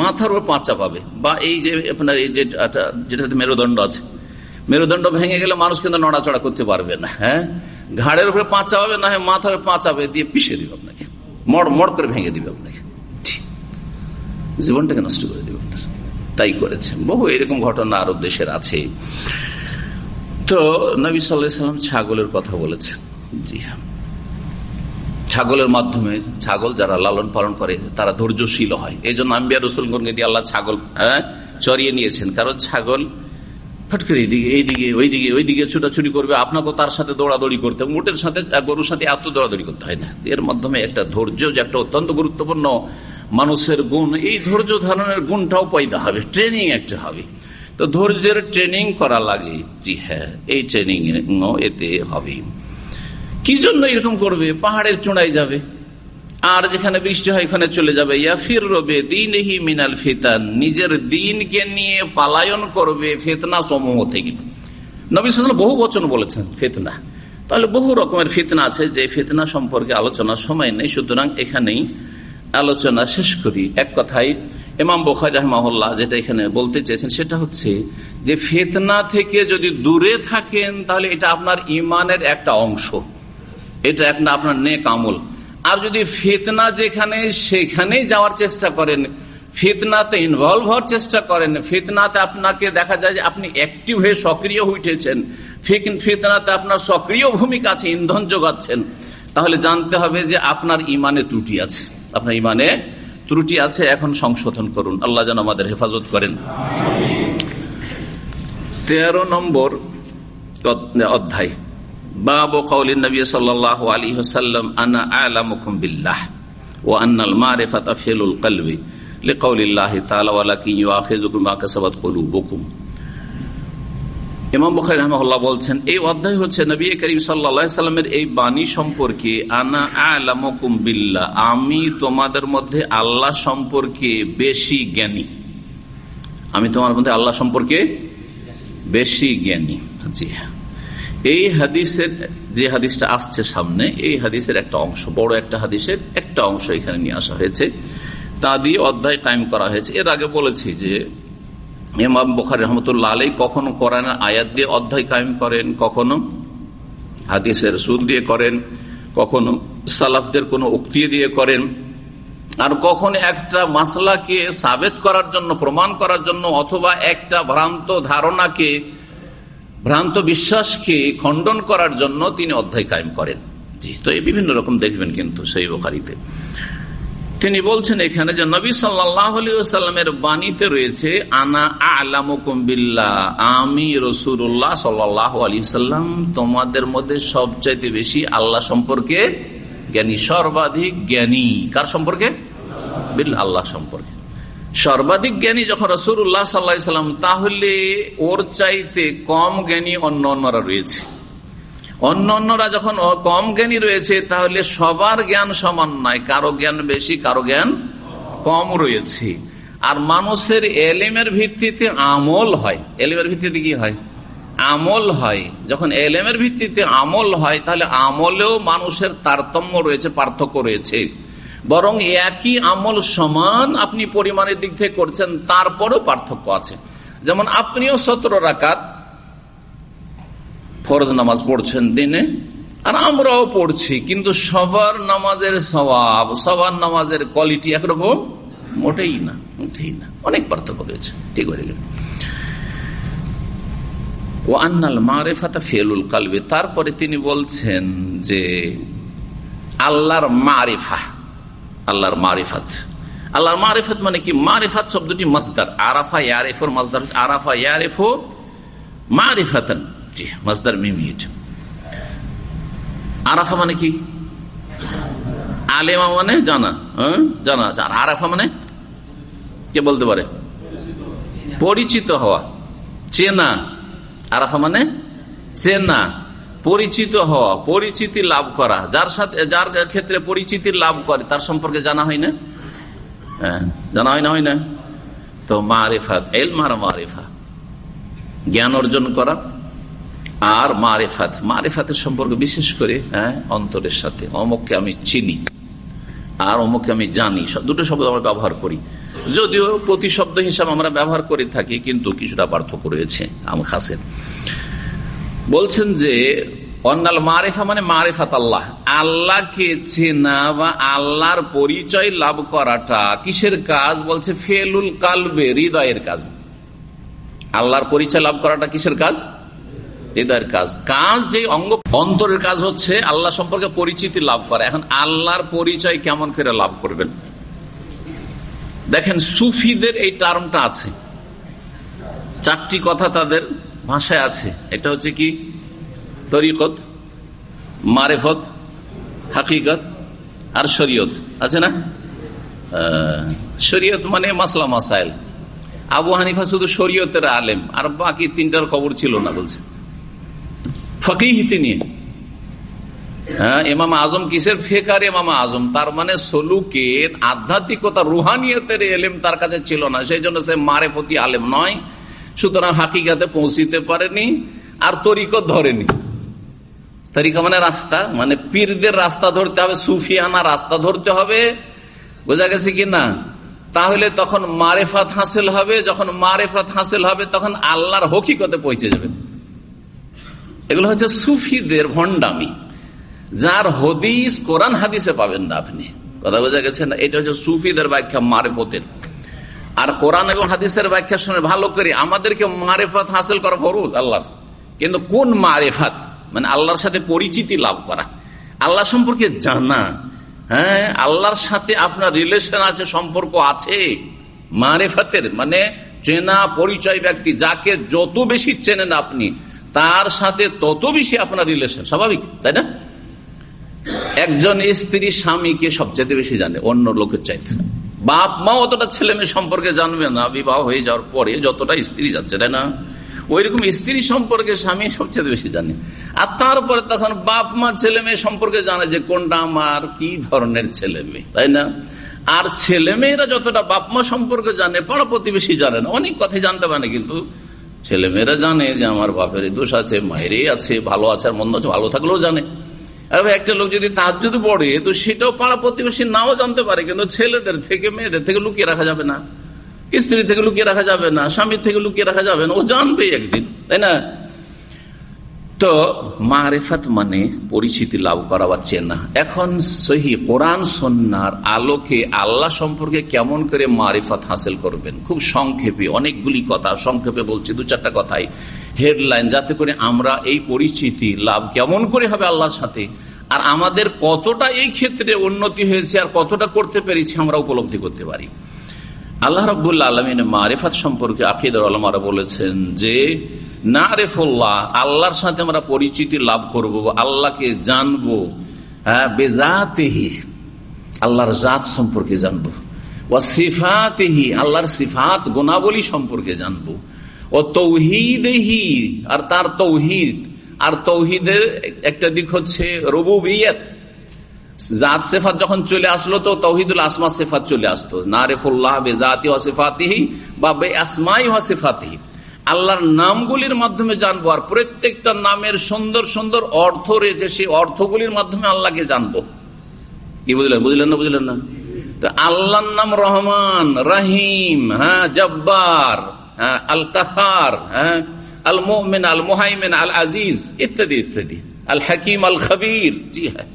মাথার উপর পাঁচা পাবে বা এই যে আপনার এই যে যেটাতে মেরুদণ্ড আছে। মেরুদণ্ড ভেঙে গেলে মানুষ কিন্তু নড়াচড়া করতে পারবে না হ্যাঁ? ঘাড়ের উপরে পাঁচা হবে না হয় মাথার পাঁচাবে দিয়ে পিছিয়ে দিবে আপনাকে। মড় মড় করে ভেঙে দিবে আপনাকে। জীবনটাকে নষ্ট করে দিবে তাই করেছে। বহু এরকম ঘটনা আরও দেশের আছে। তো নবী সাল্লাম ছাগলের কথা বলেছেন। জি হ্যাঁ। ছাগলের মাধ্যমে ছাগল যারা লালন পালন করে, তারা ধৈর্যশীল হয়। এই জন্য আম্বিয়া রসুলগণকে দিয়ে আল্লাহ ছাগল হ্যাঁ চড়িয়ে নিয়েছেন। কারণ ছাগল ফট করে এইদিকে এইদিকে, ওইদিকে ওইদিকে ছুটাছুটি করবে। আপনাকেও তার সাথে দৌড়াদৌড়ি করতে মোটের সাথে, গরুর সাথে এত দৌড়াদৌড়ি করতে হয় না। এর মাধ্যমে একটা ধৈর্য, যে একটা অত্যন্ত গুরুত্বপূর্ণ মানুষের গুণ, এই ধৈর্য ধারণের গুণটাও পয়দা হবে, ট্রেনিং একটা হবে। তো ধৈর্যের ট্রেনিং করা লাগে। জি হ্যাঁ এই ট্রেনিং এতে হবে। কি জন্য এরকম করবে? পাহাড়ের চূড়ায় যাবে। আর যেখানে বৃষ্টি হয় এখানে চলে যাবে। ইয়াফির রবে দিন হি মিনাল ফিতান, নিজের দিনকে নিয়ে পালায়ন করবে ফেতনা সমূহ থেকে। নবী বহু বচন বলেছেন, ফেতনা। তাহলে বহু রকমের ফিতনা আছে যে ফিতনা সম্পর্কে আলোচনার সময় নেই, সুতরাং এখানেই আলোচনা শেষ করি। এক কথায় ইমাম বোখাই রহমাল্লাহ যেটা এখানে বলতে চেয়েছেন সেটা হচ্ছে যে ফেতনা থেকে যদি দূরে থাকেন তাহলে এটা আপনার ইমানের একটা অংশ। এটা একটা আপনার নেক আমল। আর যদি ফেতনা যেখানে সেখানেই যাওয়ার চেষ্টা করেন, ফিতনাতে ইনভলভ হওয়ার চেষ্টা করেন, ফিতনাতে আপনাকে দেখা যায় যে আপনি অ্যাক্টিভ হয়ে সক্রিয় উঠেছেন ফিতনাতে আপনার সক্রিয় ভূমিকা আছে, ইন্ধন যোগাচ্ছেন, তাহলে জানতে হবে যে আপনার ইমানে ত্রুটি আছে। আপনার ইমানে ত্রুটি আছে, এখন সংশোধন করুন। আল্লাহ যেন আমাদের হেফাজত করেন। তেরো নম্বর অধ্যায়। বাবু কৌলিন নবী সাল্লাহ আলী হাসাল্লাম আনা আলামুকুম বিল্লাহ ও আন্নাল মারেফাতা ফেলুল কলবি লিকৌলিল্লাহ তাআলা, ওয়ালাকিন ইউআখিযুকুম মা কাসাবাত কুলুবুকুম। ইমাম বুখারী রাহমাহুল্লাহ বলছেন, এই অধ্যায় হচ্ছে নবী করিম সাল্লামের এই বাণী সম্পর্কে, আনা আলামুকুম বিল্লাহ, আমি তোমাদের মধ্যে আল্লাহ সম্পর্কে বেশি জ্ঞানী। আমি তোমার মধ্যে আল্লাহ সম্পর্কে বেশি জ্ঞানী। জি হ্যাঁ। এই হাদিসের, যে হাদিসটা আসছে সামনে, এই হাদিসের একটা অংশ, বড় একটা হাদিসের একটা অংশ এখানে নিয়ে আসা হয়েছে। তা দিয়ে অধ্যায় টাইম করা হয়েছে। এর আগে বলেছি যে ইমাম বখারি রহমতুল্লাহ আলাই কখনো কোরআনের আয়াত দিয়ে অধ্যায় কায়েম করেন, কখনো হাদিসের সুদ দিয়ে করেন, কখনো সালাফদের কোনো উক্তি দিয়ে করেন। আর কখন একটা মাসলাকে সাবেত করার জন্য, প্রমাণ করার জন্য, অথবা একটা ভ্রান্ত ধারণাকে, ভ্রান্ত বিশ্বাসকে খণ্ডন করার জন্য তিনি অধ্যায় কায়েম করেন। জি, তো এই বিভিন্ন রকম দেখবেন কিন্তু সেই বোখারিতে। তিনি বলছেন এখানে যে নবী সাল্লামের বাণীতে রয়েছে, আনা আলামুকুম্বিল্লা আমি রসুল্লাহ সাল্লাহ আলী সাল্লাম তোমাদের মধ্যে সবচাইতে বেশি আল্লাহ সম্পর্কে জ্ঞানী, সর্বাধিক জ্ঞানী। কার সম্পর্কে? বিল্লা আল্লাহ সম্পর্কে। সর্বাধিক জ্ঞানী যখন রসুল্লাহ সাল্লা সাল্লাম তাহলে ওর চাইতে কম জ্ঞানী অন্য অন্যরা রয়েছে। অন্য অন্যরা যখন কম জ্ঞানী রয়েছে, তাহলে সবার জ্ঞান সমান নয় কারও জ্ঞান বেশি, কারও জ্ঞান কম রয়েছে। আর মানুষের এলেমের ভিত্তিতে আমল হয়। এলেমের ভিত্তিতে কি হয়? আমল হয়। যখন এলেমের ভিত্তিতে আমল হয়, তাহলে আমলেও মানুষের তারতম্য রয়েছে, পার্থক্য রয়েছে। বরং একই আমল সমান আপনি পরিমাণের দিক থেকে করছেন, তারপরেও পার্থক্য আছে। যেমন আপনিও সতেরো রাকাত ফরজ নামাজ পড়ছেন দিনে, আর আমরাও পড়ছি, কিন্তু সবার নামাজের স্বভাব, সবার নামাজের কোয়ালিটি একরকম মোটেই না মোটেই না। অনেক পার্থক্য রয়েছে, ঠিক হয়ে গেল। ও আন্নাল মারেফাতা ফেলুল কালবে, তারপরে তিনি বলছেন যে, আল্লাহর মারেফা, আল্লাহর মারিফাত। আল্লাহর মারিফাত মানে কি? মারিফাত শব্দটি মজদার আরাফা ইয়ারেফোর মজদার আরাফা ইয়ারেফো মারিফাতন। জি আরাফা মানে কি? আলেমা মানে জানা হ্যাঁ? জানা আছে। আর আরাফা মানে? কে বলতে পারে? পরিচিত হওয়া, চেনা। আরাফা মানে চেনা, পরিচিত হওয়া, পরিচিতি লাভ করা। যার সাথে, যার ক্ষেত্রে পরিচিতি লাভ করে, তার সম্পর্কে জানা হয় না? হ্যাঁ জানা হয় না হয় না? তো মারেফাত এল মার মারেফা। জ্ঞান অর্জন করা আর মারেফাত। মারেফাতের সম্পর্কে বিশেষ করে হ্যাঁ অন্তরের সাথে। অমুককে আমি চিনি, আর অমুককে আমি জানি। দুটো শব্দ আমরা ব্যবহার করি। যদিও প্রতি শব্দ হিসাবে আমরা ব্যবহার করে থাকি, কিন্তু কিছুটা পার্থক্য রয়েছে আম খাসের। বলছেন যে, অন্যাল মারেফা মানে মারেফাত আল্লাহ। আল্লাহকে চেনা বা আল্লাহর পরিচয় লাভ করাটা কিসের কাজ? বলছে, ফেলুল কালবে, হৃদয়ের কাজ। আল্লাহর পরিচয় লাভ করাটা কিসের কাজ? হৃদয়ের কাজ। কাজ যে অঙ্গ অন্তরের কাজ হচ্ছে আল্লাহ সম্পর্কে পরিচিতি লাভ করা। এখন আল্লাহর পরিচয় কেমন করে লাভ করবেন? দেখেন, সুফিদের এই টার্মটা আছে। চারটি কথা তাদের ভাষায় আছে। এটা হচ্ছে কি? তরিকত, মারেফত, হাকিকত আর শরীয়ত। আছে না? শরীয়ত মানে মাসলা মাসাইল। আবু হানিফা শুধু শরীয়তের আলেম, আর বাকি তিনটার খবর ছিল না বলছে। ফকিহ তিনি। হ্যাঁ এমাম আজম কিসের ফেকার এমাম আজম? তার মানে সলুকের আধ্যাত্মিকতা, রুহানিয়তের এলেম তার কাছে ছিল না, সেই জন্য সে মারেফতি আলেম নয়। সুতরাং হাকিকাতে পৌঁছিতে পারেনি আর তরিকত ধরেনি। তরিকা মানে রাস্তা মানে পীরদের রাস্তা ধরতে হবে, সুফিয়ানা রাস্তা ধরতে হবে। বোঝা গেছে কি না? তাহলে তখন মারেফাত হাসিল হবে, যখন মারেফাত হাসিল হবে, তখন আল্লাহর হকিকতে পৌঁছে যাবে। এগুলো হচ্ছে সুফিদের ভণ্ডামি। যার হদিস, কোরআন হাদিসে পাবেন না আপনি। কথা বোঝা গেছে না? এটা হচ্ছে সুফিদের ব্যাখ্যা মারেফতের। আর কোরআন এবং হাদিসের ব্যাখ্যা শুনে ভালো করে আমাদেরকে মারেফাত হাসিল করা ফরুজ আল্লাহ কিন্তু কোন মারেফাত? মানে আল্লাহর সাথে পরিচিতি লাভ করা। আল্লাহ সম্পর্কে জানা। হ্যাঁ আল্লাহর সাথে আপনার রিলেশন আছে, সম্পর্ক আছে। মারেফাতের মানে চেনা পরিচয় ব্যক্তি, যাকে যত বেশি চেনেন আপনি তার সাথে তত বেশি আপনার রিলেশন স্বাভাবিক, তাই না? একজন স্ত্রী স্বামীকে সবচেয়ে বেশি জানে, অন্য লোকের চাইতে। বাপ মা অতটা ছেলে মেয়ে সম্পর্কে জানবে না, বিবাহ হয়ে যাওয়ার পরে যতটা স্ত্রী যাচ্ছে, তাই না? ওই রকম স্ত্রী সম্পর্কে স্বামী সবচেয়ে বেশি জানে। আর তারপরে তখন বাপ মা ছেলে মেয়ে সম্পর্কে জানে যে কোনটা আমার কি ধরনের ছেলে মেয়ে, তাই না? আর ছেলে মেয়েরা যতটা বাপ মা সম্পর্কে জানে, পাড়া প্রতিবেশী জানে না, অনেক কথাই জানতে পারে কিন্তু ছেলে মেয়েরা জানে যে আমার বাপের দোষ আছে, মায়েরই আছে, ভালো আছে আর মন্দ আছে, ভালো থাকলেও জানে। একটা লোক যদি তার যদি পড়ে, তো সেটাও পাড়া প্রতিবেশী নাও জানতে পারে, কিন্তু ছেলেদের থেকে, মেয়েদের থেকে লুকিয়ে রাখা যাবে না। স্ত্রী থেকে লুকিয়ে রাখা যাবে না, স্বামীর থেকে লুকিয়ে রাখা যাবে না, ও জানবে একদিন, তাই না? তো মারেফাত মানে পরিচিতি লাভ করা বা চেনা। এখন সহি কোরআন সন্ন্যার আলোকে আল্লাহ সম্পর্কে কেমন করে মারিফাত হাসিল করবেন? খুব সংক্ষেপে, অনেকগুলি কথা, সংক্ষেপে বলছি, দু চারটা কথাই। হেডলাইন, যাতে করে আমরা এই পরিচিতি লাভ কেমন করে হবে আল্লাহর সাথে? আর আমাদের কতটা এই ক্ষেত্রে উন্নতি হয়েছে আর কতটা করতে পেরেছি আমরা উপলব্ধি করতে পারি? আল্লাহ রবুল্লা আলমিন মারেফাত সম্পর্কে আকিদর আলমারা বলেছেন যে না রেফুল্লাহ আল্লাহর সাথে আমরা পরিচিতি লাভ করব, আল্লাহকে জানব হ্যাঁ বেজাতেহি, আল্লাহর জাত সম্পর্কে জানব। ও সিফাতেহি, আল্লাহর সিফাত গুণাবলী সম্পর্কে জানব। ও তৌহিদেহি, আর তার তৌহিদ, আর তৌহিদের একটা দিক হচ্ছে রবু রবুবিয়ত জাত সেফাত যখন চলে আসলো তো তৌহিদুল আসমা সেফাত চলে আসতো। না রেফুল্লাহ বে বেজাতি ওয়াসিফাতিহি বা বে আসমাই ওয়াসিফাতিহি আল্লাহর নামগুলির মাধ্যমে জানব আর প্রত্যেকটা নামের সুন্দর সুন্দর অর্থ রয়েছে, সেই অর্থগুলির মাধ্যমে আল্লাহকে জানব। কি বুঝলেন? বুঝলেন না বুঝলেন না? তো আল্লাহর নাম রহমান, রাহিম হ্যাঁ জব্বার হ্যাঁ আল কাহার হ্যাঁ আল মোমেন আল মোহাইমেন আল আজিজ ইত্যাদি ইত্যাদি। আল হাকিম আল খবির জি হ্যাঁ।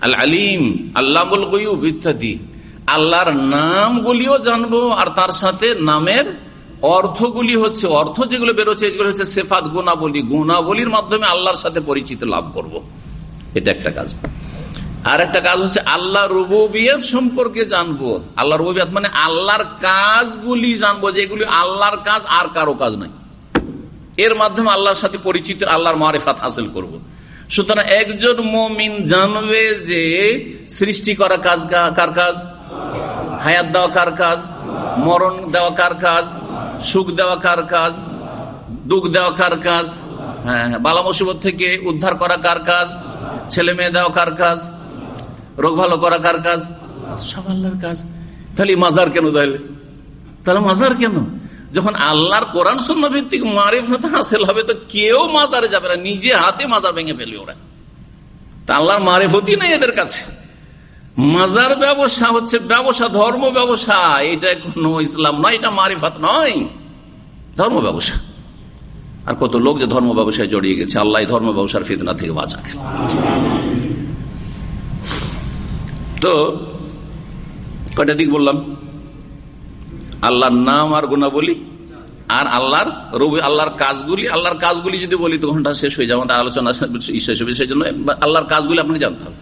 আল আলিম আল্লাহুল গয়ুব ইত্যাদি। আল্লাহর নামগুলিও জানব, আর তার সাথে নামের অর্থগুলি হচ্ছে, অর্থ যেগুলো বেরোচ্ছে, এগুলো হচ্ছে সেফাত, গুণাবলী। গুণাবলীর মাধ্যমে আল্লাহর সাথে পরিচিত লাভ করব। এটা একটা কাজ। আর একটা কাজ হচ্ছে আল্লাহ রুবিয়ত সম্পর্কে জানব। আল্লাহ রুবিয়ত মানে আল্লাহর কাজগুলি জানব যেগুলি আল্লাহর কাজ আর কারও কাজ নাই এর মাধ্যমে আল্লাহর সাথে পরিচিত, আল্লাহর মারেফাত হাসিল করব। সুতরাং একজন মমিন জানবে যে সৃষ্টি করা কাজ কার কাজ? হায়াত দেওয়া কার কাজ? মরণ দেওয়া কার কাজ? সুখ দেওয়া কার কাজ? দুঃখ দেওয়া কার কাজ? হ্যাঁ বালা মুসিবত থেকে উদ্ধার করা কার কাজ? ছেলে মেয়ে দেওয়া কার কাজ? রোগ ভালো করা কার কাজ? সব আল্লাহর কাজ। তাহলে মাজার কেন তাহলে তাহলে মাজার কেন? যখন আল্লাহর কোরআন শূন্য ভিত্তিক মারিফত হাসিল হবে, তো কেউ মাজারে যাবে না নিজে হাতে মাজার ভেঙে ফেলবে ওরা। তা আল্লাহর মারিফতই নেই এদের কাছে। মাজার ব্যবসা হচ্ছে ব্যবসা, ধর্ম ব্যবসা। এটা কোন ইসলাম নয়, এটা মারিফাত নয়। ধর্ম ব্যবসা। আর কত লোক যে ধর্ম ব্যবসায় জড়িয়ে গেছে, আল্লাহ ধর্ম ব্যবসার ফিতনা থেকে বাঁচাক। তো, কয়টা দিক বললাম? আল্লাহর নাম আর গুণাবলী আর আল্লাহর রবি, আল্লাহর কাজগুলি আল্লাহর কাজগুলি যদি বলি তো ঘণ্টা শেষ হয়ে যাবে আলোচনা শেষ হবে সেই জন্য আল্লাহর কাজগুলি আপনাকে জানতে হবে।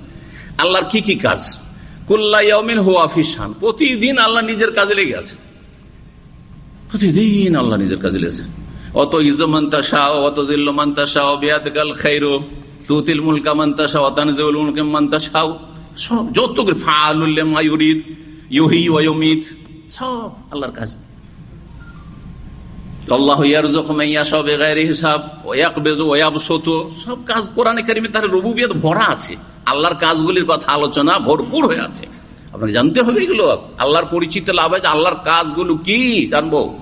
আল্লাহর কি কি কাজ? কুল্লাউমিন হুয়াফিসান প্রতিদিন আল্লাহ নিজের কাজে লেগে আছে। প্রতিদিন আল্লাহ নিজের কাজে লেগেছে অত ইজমান্তা শাহ অত জিল্লমান্তা শাহ বিয়াদ গাল খাইরো, তুতিল মুলকা মান্তা শাহ অতানজুল মুলকা মান্তা শাহ সব যত ফাউরিদ ইউহি ওয়মিত সব আল্লাহর হিসাব সব কাজ তার ভরা আছে। আল্লাহর কাজগুলির কথা আলোচনা ভরপুর হয়ে আছে। জানতে হবে এগুলো। আল্লাহর পরিচিত লাভ আছে, আল্লাহর কাজগুলো কি জানব?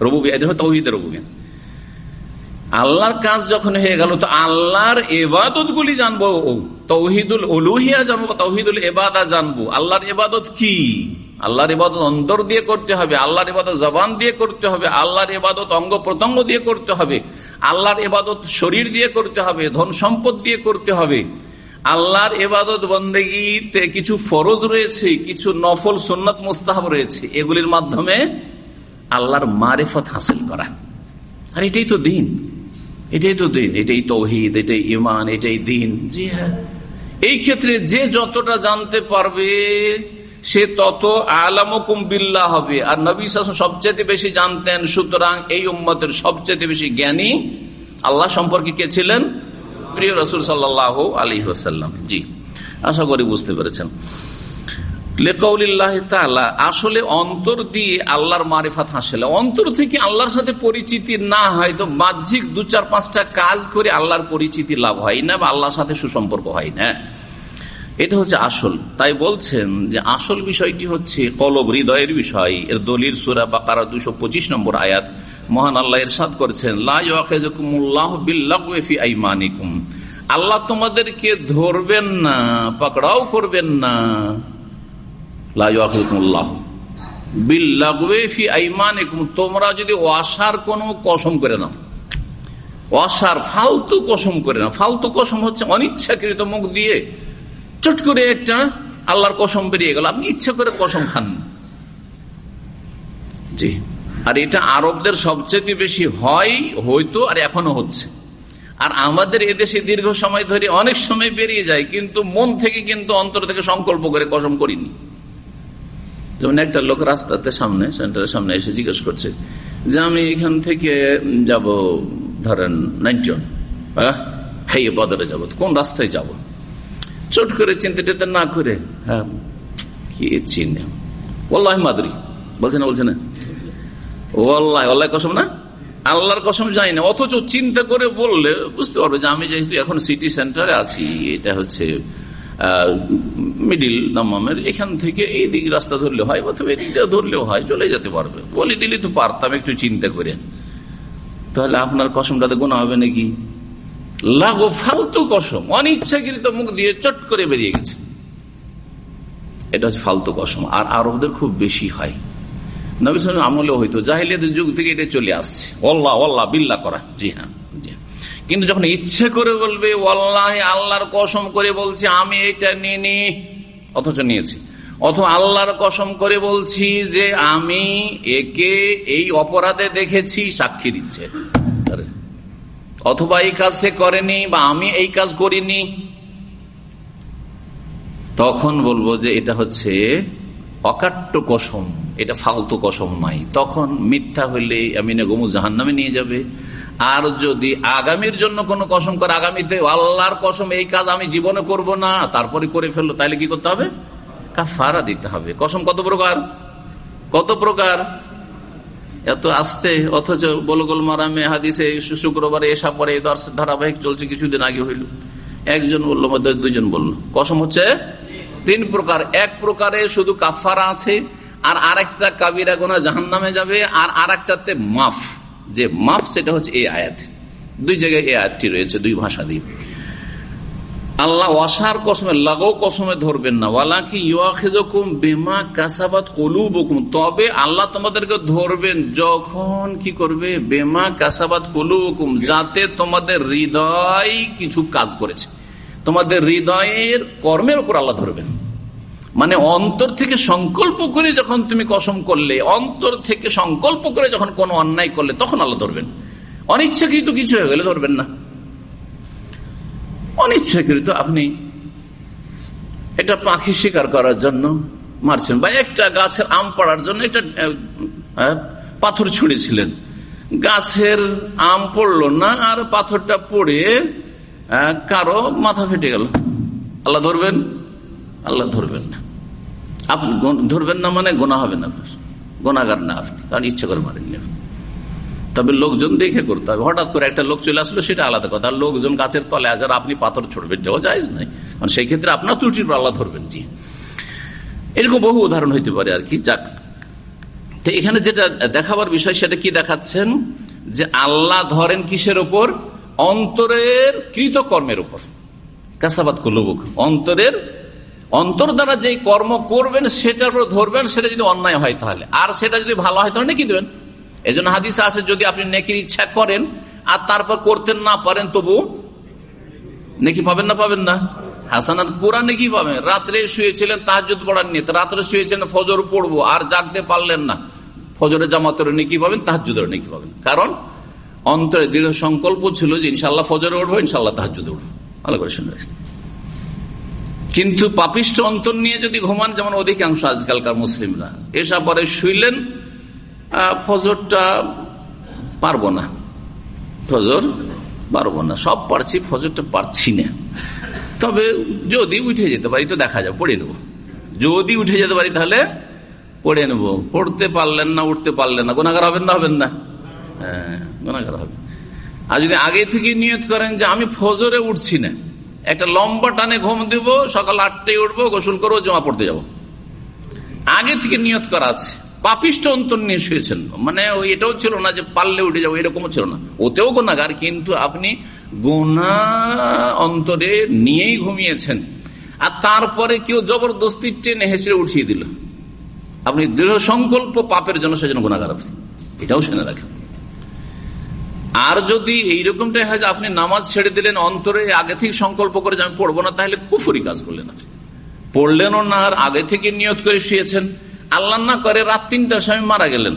রবুবিয়ত তৌহিদের রবুবিয়ত। আল্লাহর কাজ যখন হয়ে গেল, তো আল্লাহর এবাদত গুলি জানব। তৌহিদুল উলুহিয়া জানব, তৌহিদুল এবাদা জানব। আল্লাহর এবাদত কি? আল্লাহর ইবাদত অন্তর দিয়ে করতে হবে, আল্লাহর ইবাদত জবান দিয়ে করতে হবে, আল্লাহর ইবাদত অঙ্গ প্রত্যঙ্গ দিয়ে করতে হবে, আল্লাহর ইবাদত শরীর দিয়ে করতে হবে, ধন সম্পদ দিয়ে করতে হবে। আল্লাহর এবাদত বন্দেগীতে কিছু ফরজ রয়েছে, কিছু নফল সুন্নত মুস্তাহাব রয়েছে। এগুলির মাধ্যমে আল্লাহর মারেফত হাসিল করা। আর এটাই তো দিন। এটাই তো দিন, এটাই তৌহিদ, এটাই ইমান এটাই দিন। জি হ্যাঁ। এই ক্ষেত্রে যে যতটা জানতে পারবে, সে তত আলামকুম বিল্লাহ হবে। আর নবী শাসন সবচেয়ে বেশি জানতেন, সুতরাং এই উম্মতের সবচেয়ে বেশি জ্ঞানী আল্লাহ সম্পর্কে কে ছিলেন? প্রিয় রসুল সাল্লাহ আলী হোসাল্লাম জি, আশা করি বুঝতে পেরেছেন। আসলে অন্তর দিয়ে আল্লাহর মারিফাত হাসলে। অন্তর থেকে আল্লাহর সাথে পরিচিতি না হয় তো বাহ্যিক দু চার পাঁচটা কাজ করে আল্লাহর পরিচিতি লাভ হয়। না বা আল্লাহর সাথে সুসম্পর্ক হয় না। এটা হচ্ছে আসল। তাই বলছেন যে আসল বিষয়টি হচ্ছে কলব, হৃদয়ের বিষয়। এর দলিল সুরা বা কারা দুশো পঁচিশ নম্বর আয়াত। মহান আল্লাহ এর সাদ করেছেন আল্লাহ তোমাদেরকে ধরবেন না, পাকড়াও করবেন না। তোমরা যদি ওয়াসার কোন কসম করে নাও। ওয়াসার ফালতু কসম করে না ফালতু কসম হচ্ছে অনিচ্ছাকৃত মুখ দিয়ে চট করে একটা আল্লাহর কসম বেরিয়ে গেল। আপনি ইচ্ছা করে কসম খান। জি। আর এটা আরবদের সবচেয়ে বেশি হয়, হয়তো, আর এখনও হচ্ছে। আর আমাদের এদেশে দীর্ঘ সময় ধরে অনেক সময় বেরিয়ে যায়, কিন্তু মন থেকে কিন্তু অন্তর থেকে সংকল্প করে কসম করিনি। যেমন একটা লোক রাস্তাতে সামনে, সেন্টারের সামনে এসে জিজ্ঞেস করছে যে আমি এখান থেকে যাব, ধরেন, নাইনটি ওয়ান। হ্যাঁ বদরে যাব কোন রাস্তায় যাব? চট করে চিনতে টেতে না করে হ্যাঁ কি চিনে ওল্লাহ মাদুরি। বলছে না বলছে না? ওল্লাহ ওল্লাহ কসম না? আল্লাহর কসম যাই না। অথচ চিন্তা করে বললে বুঝতে পারবে যে আমি যেহেতু এখন সিটি সেন্টারে আছি, এটা হচ্ছে মিডিল দামের এখান থেকে এই দিক রাস্তা ধরলে হয়, অথবা এদিকটা ধরলেও হয়, চলে যেতে পারবে। বলে দিলে তো পারতাম একটু চিন্তা করে। তাহলে আপনার কসমটাতে গোনা হবে নাকি? লাগো ফালতু কসম, অনিচ্ছাকৃত মুখ দিয়ে চট করে বেরিয়ে গেছে। এটা হচ্ছে ফালতু কসম, আর আরবদের খুব বেশি হয়। নবী আমলেও হইতো জাহিলিয়াদের যুগ থেকে এটা চলে আসছে। অল্লাহ অল্লাহ বিল্লা করা। জি হ্যাঁ জি কিন্তু যখন ইচ্ছে করে বলবে অল্লাহ আল্লাহর কসম করে বলছে, আমি এটা নিয়ে অথচ নিয়েছি। অথবা আল্লাহর কসম করে বলছি যে, আমি একে এই অপরাধে দেখেছি, সাক্ষী দিচ্ছে। অথবা এই কাজ সে করেনি বা আমি এই কাজ করিনি। তখন বলব যে, এটা হচ্ছে অকাট্য কসম, এটা ফালতু কসম নাই তখন মিথ্যা হইলে আমি গমু জাহান নামে নিয়ে যাবে। আর যদি আগামীর জন্য কোনো কসম করে, আগামীতে আল্লাহর কসম এই কাজ আমি জীবনে করব না, তারপরে করে ফেলল তাহলে কি করতে হবে? কাফারা দিতে হবে। কসম কত প্রকার? কত প্রকার? এত আসতে, অথচ বলগোল মারামে হাদিসে শুক্রবারে এসা পরে ধারাবাহিক চলছে, কিছুদিন আগে হইল। একজন বলল দুজন বলল। কসম হচ্ছে তিন প্রকার। এক প্রকারে শুধু কাফারা আছে, আর আরেকটা কাবিরা গোনা জাহান নামে যাবে, আর আর একটাতে মাফ। যে মাফ সেটা হচ্ছে এই আয়াত। দুই জায়গায় এই আয়াতটি রয়েছে, দুই ভাষা দিয়ে। আল্লাহ ওয়াসার কসমে লাগো কসমে ধরবেন না। ওয়ালাকি ইউকুম বেমা কাসাবাত কলুবকুম। তবে আল্লাহ তোমাদেরকে ধরবেন যখন কি করবে? বেমা কাসাবাত কলুবকুম, যাতে তোমাদের হৃদয় কিছু কাজ করেছে। তোমাদের হৃদয়ের কর্মের উপর আল্লাহ ধরবেন। মানে অন্তর থেকে সংকল্প করে যখন তুমি কসম করলে, অন্তর থেকে সংকল্প করে যখন কোনো অন্যায় করলে, তখন আল্লাহ ধরবেন। অনিচ্ছাকৃত কিছু হয়ে গেলে ধরবেন না। অনিচ্ছাকৃত আপনি একটা পাখি শিকার করার জন্য মারছেন বা একটা গাছের আম পড়ার জন্য একটা পাথর ছুঁড়েছিলেন। গাছের আম পড়ল না আর পাথরটা পড়ে কারও মাথা ফেটে গেল। আল্লাহ ধরবেন? আল্লাহ ধরবেন না। আপনি ধরবেন না মানে গোনা হবে না গোনাগার না আপনি, কারণ ইচ্ছে করে মারেননি তবে লোকজন দেখে করতে হবে। হঠাৎ করে একটা লোক চলে আসলো, সেটা আলাদা কথা। লোকজন গাছের তলে আজ আর আপনি পাথর ছড়বেন যাওয়া যায় নাই। কারণ সেই ক্ষেত্রে আপনার ত্রুটির আল্লাহ ধরবেন, জি। এরকম বহু উদাহরণ হইতে পারে আর কি। যাক। তো এখানে যেটা দেখাবার বিষয়, সেটা কি দেখাচ্ছেন? যে আল্লাহ ধরেন কিসের ওপর অন্তরের কৃতকর্মের উপর। কাসাবাদ কুলুবুক। অন্তরের অন্তর দ্বারা যে কর্ম করবেন, সেটার উপর ধরবেন, সেটা যদি অন্যায় হয় তাহলে। আর সেটা যদি ভালো হয়, তাহলে কি দেবেন। এই জন্য হাদিস আছে, যদি আপনি নেকির ইচ্ছা করেন, আর তারপর করতে না পারেন, তবু নেকি পাবেন না পাবেন না? হাসানাত পুরা নেকি পাবেন? রাত্রে শুয়েছিলেন তাহাজুদ পড়ার নিয়ে রাত্রে শুয়েছিলেন ফজর পড়ব, আর জাগতে পারলেন না। ফজরে জামাতের নেকি পাবেন তাহাজুদের নেকি পাবেন। কারণ অন্তরে দৃঢ় সংকল্প ছিল যে ইনশাল্লাহ ফজরে উঠবো ইনশাল্লাহ তাহাজুদে উঠবো। ভালো করে শুনে কিন্তু পাপিষ্ট অন্তর নিয়ে যদি ঘুমান, যেমন অধিকাংশ আজকালকার মুসলিমরা এসব পরে শুইলেন ফজরটা পারব না। ফজর পারব না। সব পারছি, ফজরটা পারছি না। তবে যদি উঠে যেতে পারি, তো দেখা যাবে, পড়ে নেব। যদি উঠে যেতে পারি, তাহলে পড়ে নেব। পড়তে পারলেন না, উঠতে পারলেন না। গোনাগার হবেন না হবেন না। হ্যাঁ গোনাগার হবে আর যদি আগে থেকে নিয়ত করেন যে আমি ফজরে উঠছি না একটা লম্বা টানে ঘুম দিব, সকাল আটটায় উঠবো, গোসল করব, জমা পড়তে যাব। আগে থেকে নিয়ত করা আছে। পাপিষ্ট অন্তর নিয়ে শুয়েছেন মানে এটাও ছিল না যে পারলে উঠে যাব, এরকমও ছিল না। ওতেও গোনাগার কিন্তু আপনি গোনা অন্তরে নিয়েই ঘুমিয়েছেন। আর তারপরে কেউ জবরদস্তি টেনে হেসে উঠিয়ে দিল। আপনি দৃঢ় সংকল্প পাপের জন্য সেজন্য গুণাগার আপনি। এটাও শুনে রাখেন। আর যদি এইরকমটাই হয় যে আপনি নামাজ ছেড়ে দিলেন অন্তরে, আগে থেকে সংকল্প করে যে আমি পড়ব না, তাহলে কুফুরি কাজ করলেন আপনি। পড়লেনও না, আর আগে থেকে নিয়ত করে শুয়েছেন। আল্লাহ না করে রাত তিনটার সময় মারা গেলেন।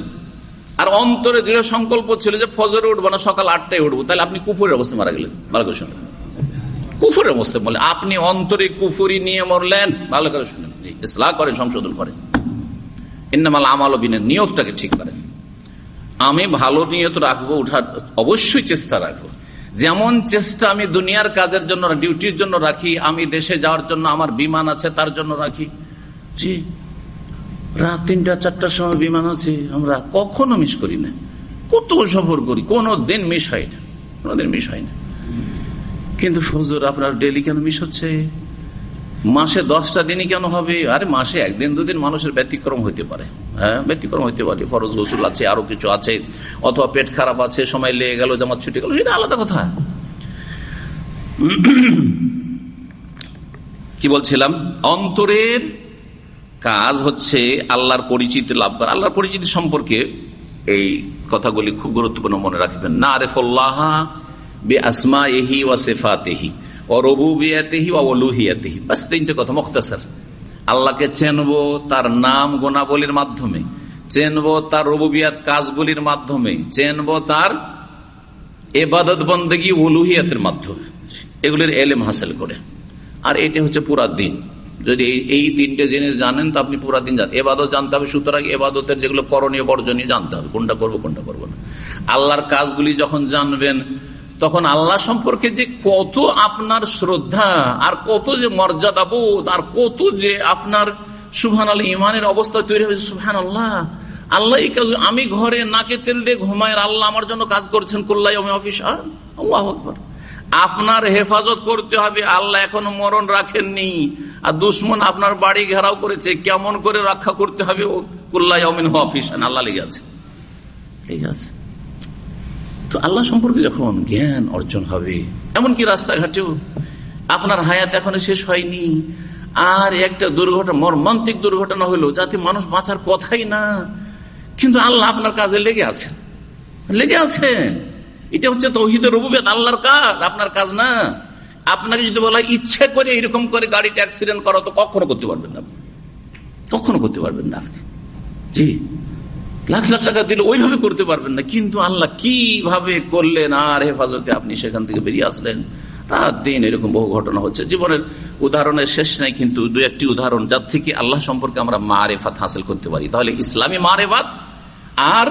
আর অন্তরে দৃঢ় সংকল্প ছিল যে ফজরে উঠবো না, সকাল আটটায় উঠবো, তাহলে আপনি কুফুরের অবস্থায় মারা গেলেন। ভালো করে শুনলেন। কুফুরের অবস্থায় বলে, আপনি অন্তরে কুফুরি নিয়ে মরলেন। ভালো করে শুনেন জি ইসলাম করেন, সংশোধন করেন। ইন্নামাল আমাল বিনের নিয়োগটাকে ঠিক করেন। আমি ভালো নিয়ত রাখব, উঠার অবশ্যই চেষ্টা রাখব। যেমন চেষ্টা আমি দুনিয়ার কাজের জন্য, ডিউটির জন্য রাখি, আমি দেশে যাওয়ার জন্য আমার বিমান আছে, তার জন্য রাখি। জি রাত তিনটা, চারটার সময় বিমান আছে, আমরা কখনো মিস করি না। কত সফর করি কোনো দিন মিস হয় না, কোনোদিন মিস হয় না। কিন্তু ফজর আপনার ডেলি কেন মিস হচ্ছে? মাসে দশটা দিনই কেন হবে? আরে মাসে একদিন, দুদিন মানুষের ব্যতিক্রম হইতে পারে। হ্যাঁ ব্যতিক্রম হইতে পারে। ফরজ গোসুল আছে, আরও কিছু আছে, অথবা পেট খারাপ আছে, সময় লেগে গেল, জামাত ছুটে গেল, সেটা আলাদা কথা। কি বলছিলাম? অন্তরের কাজ হচ্ছে আল্লাহর পরিচিতি লাভ করা। আল্লাহর পরিচিতি সম্পর্কে এই কথাগুলি খুব গুরুত্বপূর্ণ মনে রাখবেন। না আরেফল্লাহ বে আসমা এহি ওয়া সেফাতেহি। অরবুবিয়াতেহি অলুহিয়াতেহি বাস, তিনটে কথা, মুখতাসার। আল্লাহকে চেনবো তার নাম গোনাবলির মাধ্যমে, চেনবো তার রবুবিয়াত কাজগুলির মাধ্যমে, চেনবো তার এবাদত বন্দী অলুহিয়াতের মাধ্যমে। এগুলির এলেম হাসিল করে। আর এটা হচ্ছে পুরা দিন। যদি এই তিনটে জিনিস জানেন, তো আপনি পুরা দিন জানেন এবাদত জানতে হবে, সুতরাং এবাদতের যেগুলো করণীয়, বর্জনীয় জানতে হবে। কোনটা করব কোনটা করব না। আল্লাহর কাজগুলি যখন জানবেন তখন আল্লাহ সম্পর্কে যে কত আপনার শ্রদ্ধা, আর কত যে মর্যাদা বোধ আর কত যে আপনার সুহান আল ইমানের অবস্থা তৈরি হয়েছে সুহান আল্লাহ আল্লাহ এই কাজ, আমি ঘরে নাকে তেল দিয়ে ঘুমায়, আল্লাহ আমার জন্য কাজ করছেন কল্লাই অফিস আল্লাহ আপনার হেফাজত করতে হবে, আল্লাহ এখনও মরণ রাখেননি। আর দুশ্মন আপনার বাড়ি ঘেরাও করেছে, কেমন করে রক্ষা করতে হবে কুল্লাই অমিন অফিস, আল্লাহ লেগে আছে। ঠিক আছে। তো আল্লাহ সম্পর্কে যখন জ্ঞান অর্জন হবে, এমনকি রাস্তাঘাটেও, আপনার হায়াত এখনও শেষ হয়নি। আর একটা দুর্ঘটনা, মর্মান্তিক দুর্ঘটনা হলো, যাতে মানুষ বাঁচার কথাই না। কিন্তু আল্লাহ আপনার কাজে লেগে আছেন। লেগে আছেন। এটা হচ্ছে তহিদের রবুবেদ আল্লাহর কাজ, আপনার কাজ না। আপনাকে যদি বলা ইচ্ছে করে এরকম করে গাড়িটা অ্যাক্সিডেন্ট করো তো কখনো করতে পারবেন না কখনো করতে পারবেন না জি। লাখ লাখ টাকা দিলে ওইভাবে করতে পারবেন না। কিন্তু আল্লাহ কীভাবে করলেন আর হেফাজতে আপনি সেখান থেকে বেরিয়ে আসলেন? রাত দিন এরকম বহু ঘটনা হচ্ছে। জীবনের উদাহরণের শেষ নাই, কিন্তু দু একটি উদাহরণ, যার থেকে আল্লাহ সম্পর্কে আমরা মারেফাত হাসিল করতে পারি। তাহলে ইসলামী মারেফাত আর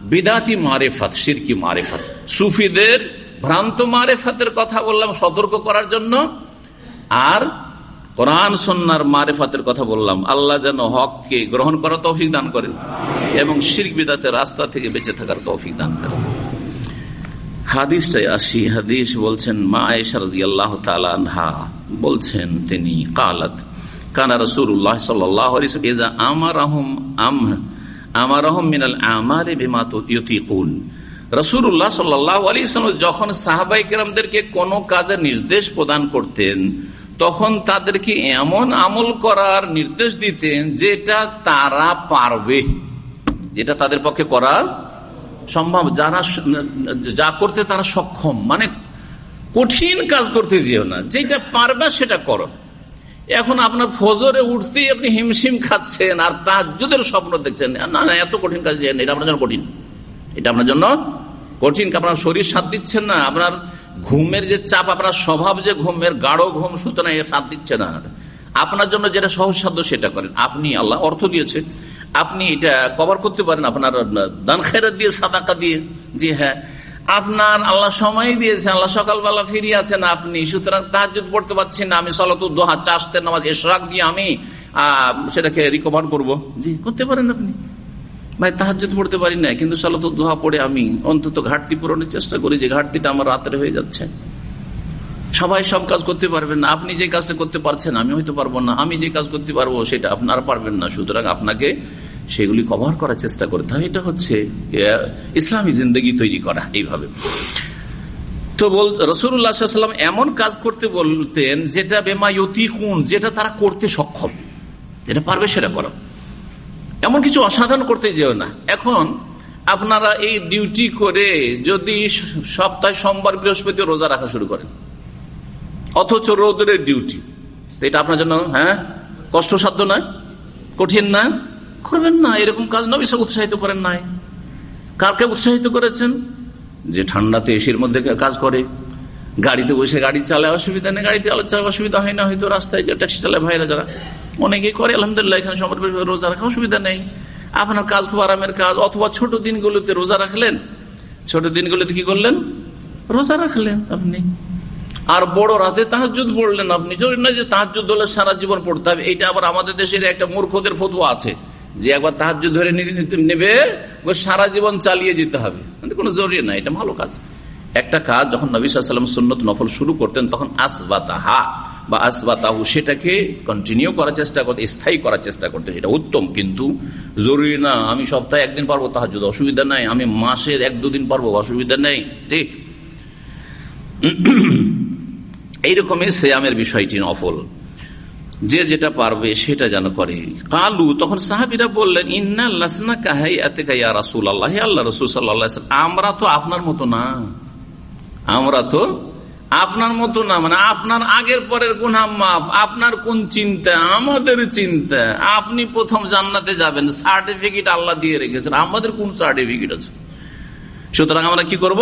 বিদাতি মারেফাত, সিরকি মারেফাত। সুফিদের ভ্রান্ত মারেফাতের কথা বললাম সতর্ক করার জন্য। আর কোরআন সন্ন্যার মারেফাতের কথা বললাম। আল্লাহ যেন হককে গ্রহণ করা তৌফিক দান করেন এবং শির্ক বিদাতের রাস্তা থেকে বেঁচে থাকার তৌফিক দান করেন। হাদিসটাই আসি। হাদিস বলছেন, মা আয়সারদি আল্লাহ তালহা বলছেন তিনি, কালাত, কানা রসুল্লাহ সাল্লাহ আমার আহম আম আমার আহম মিনাল আমার ইউতিকুন। রসুল্লাহ সাল্লাহ আলী যখন সাহাবাই কেরামদেরকে কোনো কাজের নির্দেশ প্রদান করতেন তখন তাদেরকে এমন আমল করার নির্দেশ দিতেন যেটা তারা পারবে। যেটা তাদের পক্ষে করা সম্ভব। যারা যা করতে তারা সক্ষম। মানে কঠিন কাজ করতে যেও না। যেটা পারবে সেটা করো। এখন আপনার ফজরে উঠতেই আপনি হিমশিম খাচ্ছেন আর তাহাজুদের স্বপ্ন দেখছেন। না না এত কঠিন কাজ এটা আপনার জন্য কঠিন। এটা আপনার জন্য কঠিন। আপনার শরীর সাথ দিচ্ছেন না। আপনার ঘুমের যে চাপ, আপনার স্বভাব যে ঘুমের, গাঢ় ঘুম সুতরাং এর সাথ দিচ্ছে না। আপনার জন্য যেটা সহজসাধ্য সেটা করেন। আপনি আল্লাহ অর্থ দিয়েছে। আপনি এটা কভার করতে পারেন, আপনার দান খেরাত দিয়ে, সাদাকা দিয়ে। জি হ্যাঁ। আপনার আল্লাহ সময় দিয়েছে আল্লাহ সকালবেলা ফিরিয়ে আছেন আপনি। সুতরাং তাহাজুদ পড়তে পারছেন না, আমি সলত দোহা চাষতে নামাজ এসরাক দিয়ে আমি সেটাকে রিকভার করব। জি, করতে পারেন আপনি। ভাই তাহাজুদ পড়তে পারি না কিন্তু সালাত দোহা পড়ে আমি অন্তত ঘাটতি পূরণের চেষ্টা করি যে ঘাটতিটা আমার রাত্রে হয়ে যাচ্ছে। সবাই সব কাজ করতে পারবেন না, আপনি যে কাজটা করতে পারছেন আমি হয়তো পারব না, আমি যে কাজ করতে পারব সেটা আপনারা পারবেন না, সুতরাং আপনাকে সেগুলি কভার করার চেষ্টা করতে হয় এটা হচ্ছে ইসলামী জিন্দগি তৈরি করা এইভাবে। তো বল রসুল্লাহাম এমন কাজ করতে বলতেন যেটা বেমায়তি কোন যেটা তারা করতে সক্ষম। যেটা পারবে সেটা করো। এমন কিছু অসাধারণ করতে যেও না। এখন আপনারা এই ডিউটি করে যদি সপ্তাহে সোমবার, বৃহস্পতি রোজা রাখা শুরু করেন, অথচ রোদের ডিউটি, তো এটা আপনার জন্য হ্যাঁ কষ্টসাধ্য নয়, কঠিন না, করবেন না, এরকম কাজ নবী উৎসাহিত করেন নাই। কারকে উৎসাহিত করেছেন? যে ঠান্ডাতে এসির মধ্যে কাজ করে, গাড়িতে বসে গাড়ি চালায় অসুবিধা নেই, গাড়িতে চালায় অসুবিধা হয় না, হয়তো রাস্তায় যে ট্যাক্সি চালায় ভাইরা যারা। অনেকেই করে, আলহামদুলিল্লাহ, এখানে সময় রোজা রাখা অসুবিধা নেই। আপনার কাজ খুব আরামের কাজ, অথবা ছোট দিনগুলোতে রোজা রাখলেন, ছোট দিনগুলোতে কি করলেন? রোজা রাখলেন আপনি। আর বড় রাতে তাহাজুদ পড়লেন আপনি। জরুরি না যে তাহাজুদ হলে সারা জীবন পড়তে হবে, এইটা আবার আমাদের দেশের একটা মূর্খদের ফতুয়া আছে, যে একবার তাহাজুদ ধরে নেবে সারা জীবন চালিয়ে যেতে হবে। কোনো জরুরি না এটা ভালো কাজ। একটা কাজ, যখন নবী সাল্লাম সুন্নত নফল শুরু করতেন, তখন আসবাতাহা বা আসবাতাহু, সেটাকে কন্টিনিউ করার চেষ্টা করতে, স্থায়ী করার চেষ্টা করতে এটা উত্তম। কিন্তু জরুরি না, আমি সপ্তাহে একদিন পারব তাহাজুদ অসুবিধা নাই। আমি মাসের এক দুদিন পারব, অসুবিধা নেই। ঠিক এইরকমই শ্যামের বিষয়টি নফল। যে যেটা পারবে, সেটা যেন করে। কালু, তখন সাহাবিরা বললেন, ইন্না কাহাই এতে কাইয়া রাসুল আল্লাহ আল্লাহ রসুল সাল্লাহ আমরা তো আপনার মতো না। আমরা তো আপনার মতো না মানে আপনার আগের পরের গুনা মাফ, আপনার কোন চিন্তা? আমাদের চিন্তা। আপনি প্রথম জান্নাতে যাবেন সার্টিফিকেট আল্লাহ দিয়ে রেখেছেন। আমাদের কোন সার্টিফিকেট আছে? সুতরাং আমরা কি করব?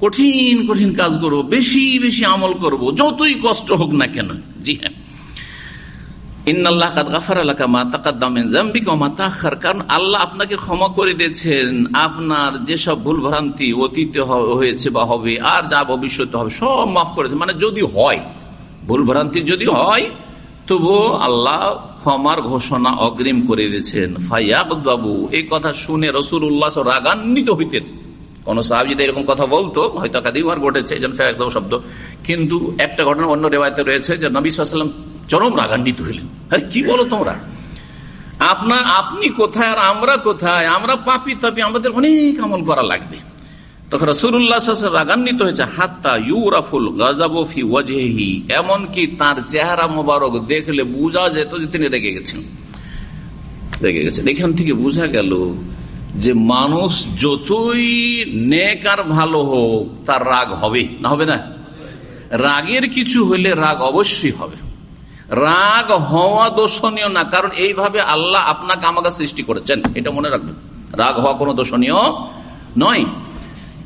কঠিন কঠিন কাজ করব, বেশি বেশি আমল করব, যতই কষ্ট হোক না কেন। জি হ্যাঁ। কারণ আল্লাহ আপনাকে ক্ষমা করে দিয়েছেন। আপনার যেসব হয়েছে বা হবে, আর যা হবে, সব মাফ মানে যদি হয় যদি হয় তবু আল্লাহ ক্ষমার ঘোষণা অগ্রিম করে দিয়েছেন। ফাইয়াক এই কথা শুনে রসুল উল্লাস রাগান্বিত হইতেন। কোন সাহাব যদি এরকম কথা বলতো, হয়তো একাধিকবার ঘটেছে শব্দ। কিন্তু একটা ঘটনা অন্য রেওয়ায়তে রয়েছে যে নবী চরম রাগান্বিত হইলেন। হ্যাঁ কি বলো তোমরা? আপনার আপনি কোথায় আর আমরা কোথায়? আমরা পাপি তাপি, আমাদের অনেক আমল করা লাগবে। তখন রসুল্লাহ রাগান্বিত হয়েছে, হাত্তা ইউরাফুল গাজাবফি ওয়াজেহি এমনকি তার চেহারা মোবারক দেখলে বুঝা যেত যে তিনি রেগে গেছেন। রেগে গেছেন। এখান থেকে বুঝা গেল যে মানুষ যতই নেক আর ভালো হোক, তার রাগ হবে। না হবে না? রাগের কিছু হইলে রাগ অবশ্যই হবে। রাগ হওয়া দোষণীয় না, কারণ এইভাবে আল্লাহ আপনাকে আমাকে সৃষ্টি করেছেন, এটা মনে রাখবেন। রাগ হওয়া কোনো দোষণীয় নয়।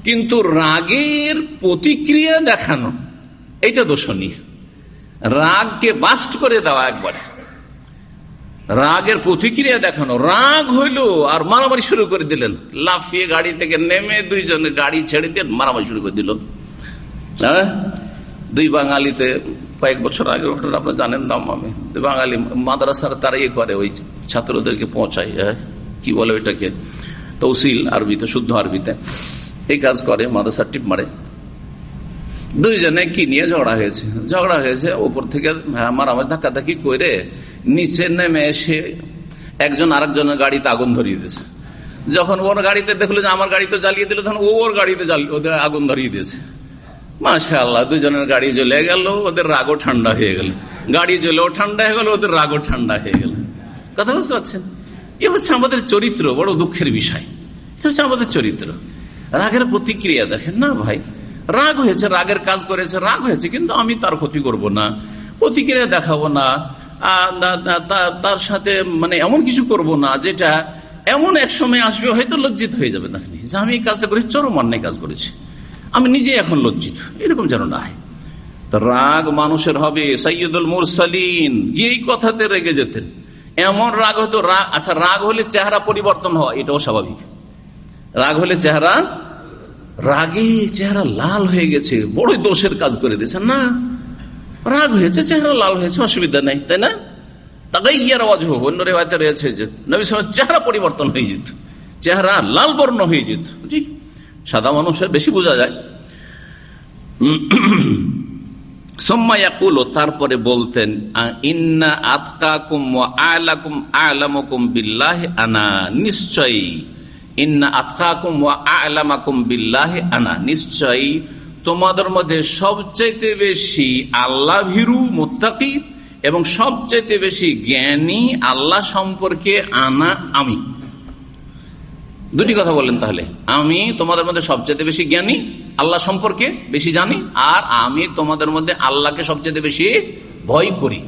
কিন্তু রাগের প্রতিক্রিয়া দেখানো এটা দোষণীয়। রাগকে বাস্ট করে দেওয়া একবারে। রাগের প্রতিক্রিয়া দেখানো, রাগ হইল আর মারামারি শুরু করে দিলেন। লাফিয়ে গাড়ি থেকে নেমে দুইজনে গাড়ি ছেড়ে দিয়ে মারামারি শুরু করে দিল হ্যাঁ? দুই বাঙালিতে কয়েক বছর আগে ঘটনা আপনার জানেন দাম আমি। বাঙালি মাদ্রাসার তারা ইয়ে করে ওই ছাত্রদেরকে পৌঁছায় হ্যাঁ? কি বলে ওইটাকে? তৌসিল আরবিতে শুদ্ধ আরবিতে। এই কাজ করে মাদ্রাসার টিপ মারে। দুইজনে কি নিয়ে ঝগড়া হয়েছে? ঝগড়া হয়েছে ওপর থেকে হ্যাঁ, মারামারি ধাক্কি করে নিচে নেমে এসে একজন আরেকজনের গাড়িতে আগুন ধরিয়ে দিয়েছে। যখন ওর গাড়িতে দেখল যে আমার গাড়িতে জ্বালিয়ে দিল তখন ওর গাড়িতে আগুন ধরিয়ে দিয়েছে। মাসা আল্লাহ দুজনের গাড়ি জ্বলে গেল, ওদের রাগও ঠান্ডা হয়ে গেল। গাড়ি জ্বলেও ঠান্ডা হয়ে গেল, ওদের রাগও ঠান্ডা হয়ে গেল। কথা বুঝতে পারছেন? এ হচ্ছে আমাদের চরিত্র, বড় দুঃখের বিষয়। এটা হচ্ছে আমাদের চরিত্র। রাগের প্রতিক্রিয়া দেখেন না ভাই? রাগ হয়েছে, রাগের কাজ করেছে, রাগ হয়েছে, কিন্তু আমি তার ক্ষতি করব না, প্রতিক্রিয়া দেখাবো না তার সাথে মানে এমন কিছু করব না, যেটা এমন এক সময় আসবে, হয়তো লজ্জিত হয়ে যাবে না। যে আমি এই কাজটা করেছি চরম অন্যায় কাজ করেছি। আমি নিজে এখন লজ্জিত। এরকম যেন না রাগ মানুষের হবে সৈয়দুল মুরসালিন। এই কথাতে রেগে যেতেন। এমন রাগ হতো রাগ আচ্ছা রাগ হলে চেহারা পরিবর্তন হয় এটাও স্বাভাবিক। রাগ হলে চেহারা, রাগে চেহারা লাল হয়ে গেছে, বড়ই দোষের কাজ করে দিয়েছেন না, রাগ হয়েছে, চেহারা লাল হয়েছে, অসুবিধা নেই, তাই না? তাকেই গিয়ার আওয়াজ হোক অন্য রেওয়াতে রয়েছে যে, নবী চেহারা পরিবর্তন হয়ে যেত। চেহারা লাল বর্ণ হয়ে যেত। জি। সাদা মানুষের বেশি বোঝা যায়। সোম্মায়াকুল, তারপরে বলতেন ইন্না আতকাকুম আলাকুম আলামকুম বিল্লাহ আনা, নিশ্চয়ই। ইন্না আতকাকুম আলামাকুম বিল্লাহ আনা, নিশ্চয়ই তোমাদের মধ্যে সবচাইতে বেশি আল্লাহ ভীরু মোত্তাকি এবং সবচাইতে বেশি জ্ঞানী আল্লাহ সম্পর্কে আনা আমি। দুটি কথা বললেন তাহলে। আমি তোমাদের মধ্যে সবচেয়ে বেশি জ্ঞানী, আল্লাহ সম্পর্কে বেশি জানি, আর আমি তোমাদের মধ্যে আল্লাহকে সবচেয়ে বেশি ভয় করি।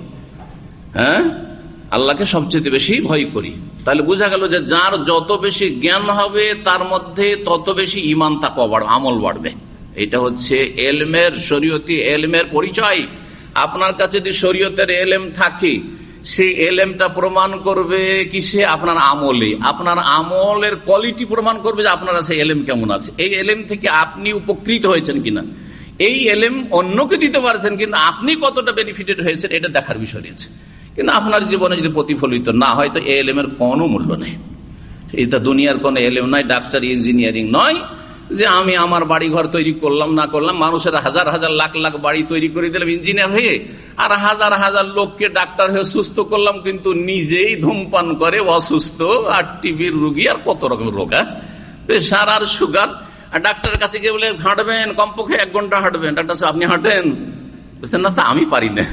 হ্যাঁ? আল্লাহকে সবচেয়ে বেশি ভয় করি। তাহলে বোঝা গেল যে যার যত বেশি জ্ঞান হবে, তার মধ্যে তত বেশি ইমান তাকে আমল বাড়বে। এটা হচ্ছে এলমের শরীয়তি, এলমের পরিচয়। আপনার কাছে যদি শরীয়তের এলেম থাকে সেই এলেমটা প্রমাণ করবে কিসে আপনার আমলে। আপনার আমলের কোয়ালিটি প্রমাণ করবে যে আপনার আছে এলেম কেমন আছে। এই এলেম থেকে আপনি উপকৃত হয়েছেন কিনা। এই এলেম অন্যকে দিতে পারছেন, কিন্তু আপনি কতটা বেনিফিটেড হয়েছেন এটা দেখার বিষয় রয়েছে। কিন্তু আপনার জীবনে যদি প্রতিফলিত না হয়, তো এই এলেমের কোনো মূল্য নেই। এটা দুনিয়ার কোনো এলেম নয়, ডাক্তার, ইঞ্জিনিয়ারিং নয়। যে আমি আমার বাড়ি ঘর তৈরি করলাম, না করলাম, মানুষের হাজার হাজার লাখ লাখ বাড়ি তৈরি করে দিলাম, ইঞ্জিনিয়ার হয়ে। আর হাজার হাজার লোককে ডাক্তার হয়ে সুস্থ করলাম, কিন্তু নিজেই ধূমপান করে অসুস্থ আর টিভির রুগী, আর কত রকম রোগ হ্যাঁ? প্রেশার আর সুগার। আর ডাক্তারের কাছে গিয়ে বলে, হাঁটবেন, কমপক্ষে এক ঘণ্টা হাঁটবেন। ডাক্তার আপনি হাঁটেন? বুঝতেন না তা আমি পারি না।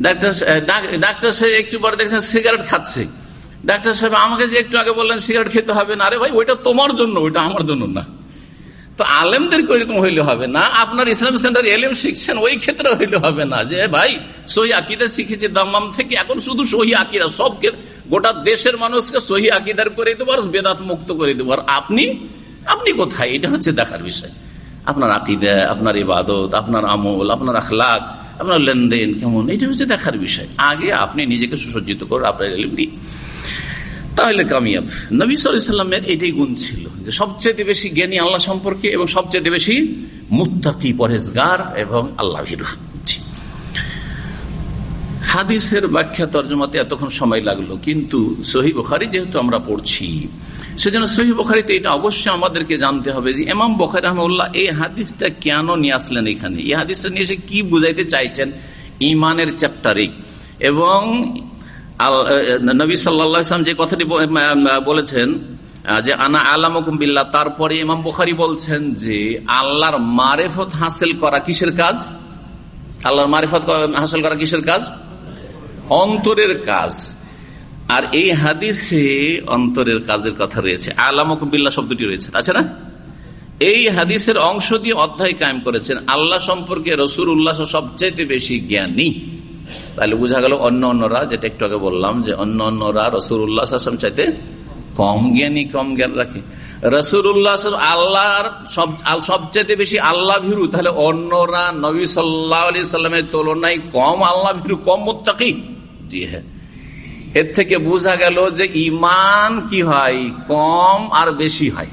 ডাক্তার ডাক্তার সে একটু পরে দেখছেন, সিগারেট খাচ্ছে। ডাক্তার সাহেব, আমাকে যে একটু আগে বললেন, সিগারেট খেতে হবে না। আরে ভাই, ওইটা তোমার জন্য, ওইটা আমার জন্য না। তো আলেমদের ওইরকম হইলে হবে না? আপনার ইসলাম সেন্টার এলেম শিখছেন, ওই ক্ষেত্রে হইলে হবে না। যে ভাই, সহি আকিদা শিখেছি দাম্মাম থেকে, এখন শুধু সহি আকিদা, সব গোটা দেশের মানুষকে সহি আকিদার করে দেবো আর বেদাত মুক্ত করে দেবো আর আপনি আপনি কোথায়? এটা হচ্ছে দেখার বিষয়। আপনার আকিদা, আপনার ইবাদত, আপনার আমল, আপনার আখলাক, আপনার লেনদেন কেমন? এটা হচ্ছে দেখার বিষয়। আগে আপনি নিজেকে সুসজ্জিত করে আপনার এলিম তাহলে কামিয়াব। নবী সাল্লামের এটাই গুণ ছিল যে সবচেয়ে বেশি জ্ঞানী আল্লাহ সম্পর্কে এবং সবচেয়ে বেশি মুত্তাকি পরেজগার এবং আল্লাহ হাদিসের ব্যাখ্যা তর্জমাতে এতক্ষণ সময় লাগল। কিন্তু সহি বখারি যেহেতু আমরা পড়ছি, সেজন্য সহি বখারিতে এটা অবশ্যই আমাদেরকে জানতে হবে যে এমাম বখারি রহমুল্লাহ এই হাদিসটা কেন নিয়ে আসলেন এখানে? এই হাদিসটা নিয়ে এসে কি বুঝাইতে চাইছেন ইমানের চ্যাপ্টারে? এবং নবী সাল্লাম যে কথাটি বলেছেন যে আনা আলামকুম বিল্লাহ, তারপরে ইমাম বুখারি বলছেন যে আল্লাহর মারেফত হাসিল করা কিসের কাজ? আল্লাহর মারেফত হাসিল করা কিসের কাজ? অন্তরের কাজ। আর এই হাদিসে অন্তরের কাজের কথা রয়েছে। আলামকুম বিল্লাহ শব্দটি রয়েছে, আছে না? এই হাদিসের অংশ দিয়ে অধ্যায় কায়েম করেছেন, আল্লাহ সম্পর্কে রসুর উল্লাহ সবচাইতে বেশি জ্ঞানী। তাহলে বোঝা গেল অন্য অন্যরা, যেটা একটু আগে বললাম, যে অন্য অন্যরা রসুর উল্লাহ চাইতে কম জ্ঞানী, কম জ্ঞান রাখে। রসুল্লাহ আল্লাহর সবচেয়ে বেশি আল্লাহ ভিরু তাহলে অন্যরা নবী সাল্লাহ আলি সাল্লামের তুলনায় কম আল্লাহ ভিরু কম মোত্তাকি। জি হ্যাঁ এর থেকে বোঝা গেল যে ইমান কি হয়? কম আর বেশি হয়।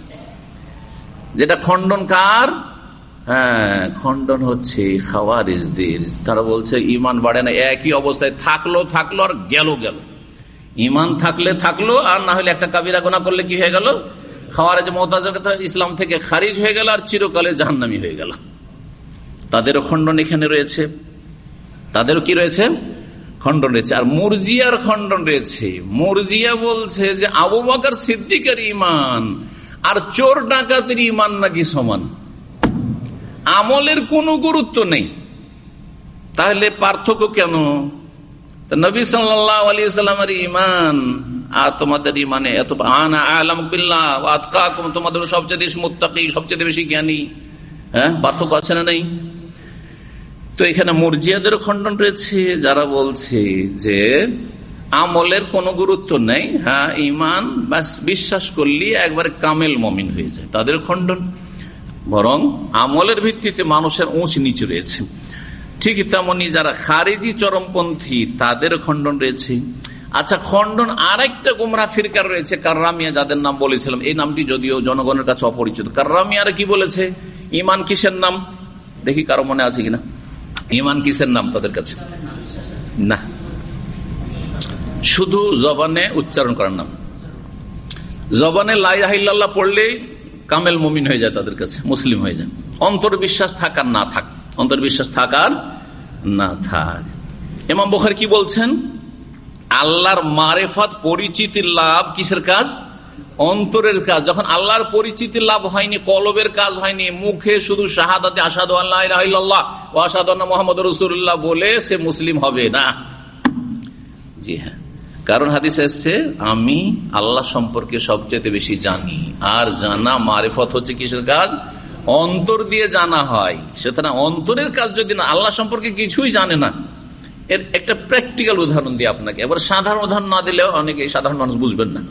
যেটা খণ্ডন কার? হ্যাঁ খণ্ডন হচ্ছে খাওয়ারিজদের। তারা বলছে, ইমান বাড়ে না, একই অবস্থায় থাকল থাকল আর গেল গেল। ইমান থাকলে থাকল, আর না হলে একটা কাবিরা গোনা করলে কি হয়ে গেল? খাওয়ারে যে মহতাজের কথা ইসলাম থেকে খারিজ হয়ে গেল, আর চিরকালে জাহান্নামি হয়ে গেল। তাদেরও খণ্ডন এখানে রয়েছে। তাদেরও কি রয়েছে? খণ্ডন রয়েছে, আর মুরজিয়ার খণ্ডন রয়েছে। মুরজিয়া বলছে যে আবু বাকার সিদ্দিকের ইমান আর চোর ডাকাতের ইমান নাকি সমান? আমলের কোনো গুরুত্ব নেই। তাহলে পার্থক্য কেন? নবী সাল্লাহ সাল্লামের ইমান আর তোমাদের ইমানে এত তোমাদের সবচেয়ে মুত্তাকি, সবচেয়ে বেশি জ্ঞানী। হ্যাঁ পার্থক্য আছে না নেই? তো এখানে মর্জিয়াদের খণ্ডন রয়েছে, যারা বলছে যে আমলের কোনো গুরুত্ব নেই। হ্যাঁ ইমান বিশ্বাস করলে একবারে কামেল মমিন হয়ে যায়, তাদের খণ্ডন। বরং আমলের ভিত্তিতে মানুষের উঁচ নিচে রয়েছে। ঠিক তেমনি যারা খারিজি চরমপন্থী, তাদের খণ্ডন রয়েছে। আচ্ছা খণ্ডন আরেকটা গুমরা ফিরকার রয়েছে, কার্রামিয়া যাদের নাম বলেছিলাম, এই নামটি যদিও জনগণের কাছে অপরিচিত। কার্রামিয়ারা কি বলেছে? ইমান কিসের নাম? দেখি কারও মনে আছে কিনা। ইমান কিসের নাম তাদের কাছে? না। শুধু জবানে উচ্চারণ করার নাম। জবানে লাইল্লাহ পড়লেই কামেল মমিন হয়ে যায় তাদের কাছে, মুসলিম হয়ে যায়। অন্তর বিশ্বাস থাকার না থাক। অন্তর বিশ্বাস থাকার না থাক। এমাম বখার কি বলছেন? আল্লাহর মারেফাত পরিচিতির লাভ কিসের কাজ? অন্তরের কাজ, যখন আল্লাহর পরিচিতি লাভ হয়নি, কলবের কাজ হয়নি, মুখে শুধু শাহাদাতে আসাদ আল্লাহ ও আসাদ মোহাম্মদ রসুল্লাহ বলে সে মুসলিম হবে না। জি হ্যাঁ। কারণ হাদিস এসছে, আমি আল্লাহ সম্পর্কে সবচেয়ে বেশি জানি। আর জানা মারেফত হচ্ছে কিসের কাজ? অন্তর দিয়ে জানা হয়। সুতরাং অন্তরের কাজ যদি না, আল্লাহ সম্পর্কে কিছুই জানে না। এর একটা প্র্যাকটিক্যাল উদাহরণ দিয়ে আপনাকে। এবার সাধারণ উদাহরণ না দিলেও অনেকে সাধারণ মানুষ বুঝবেন না।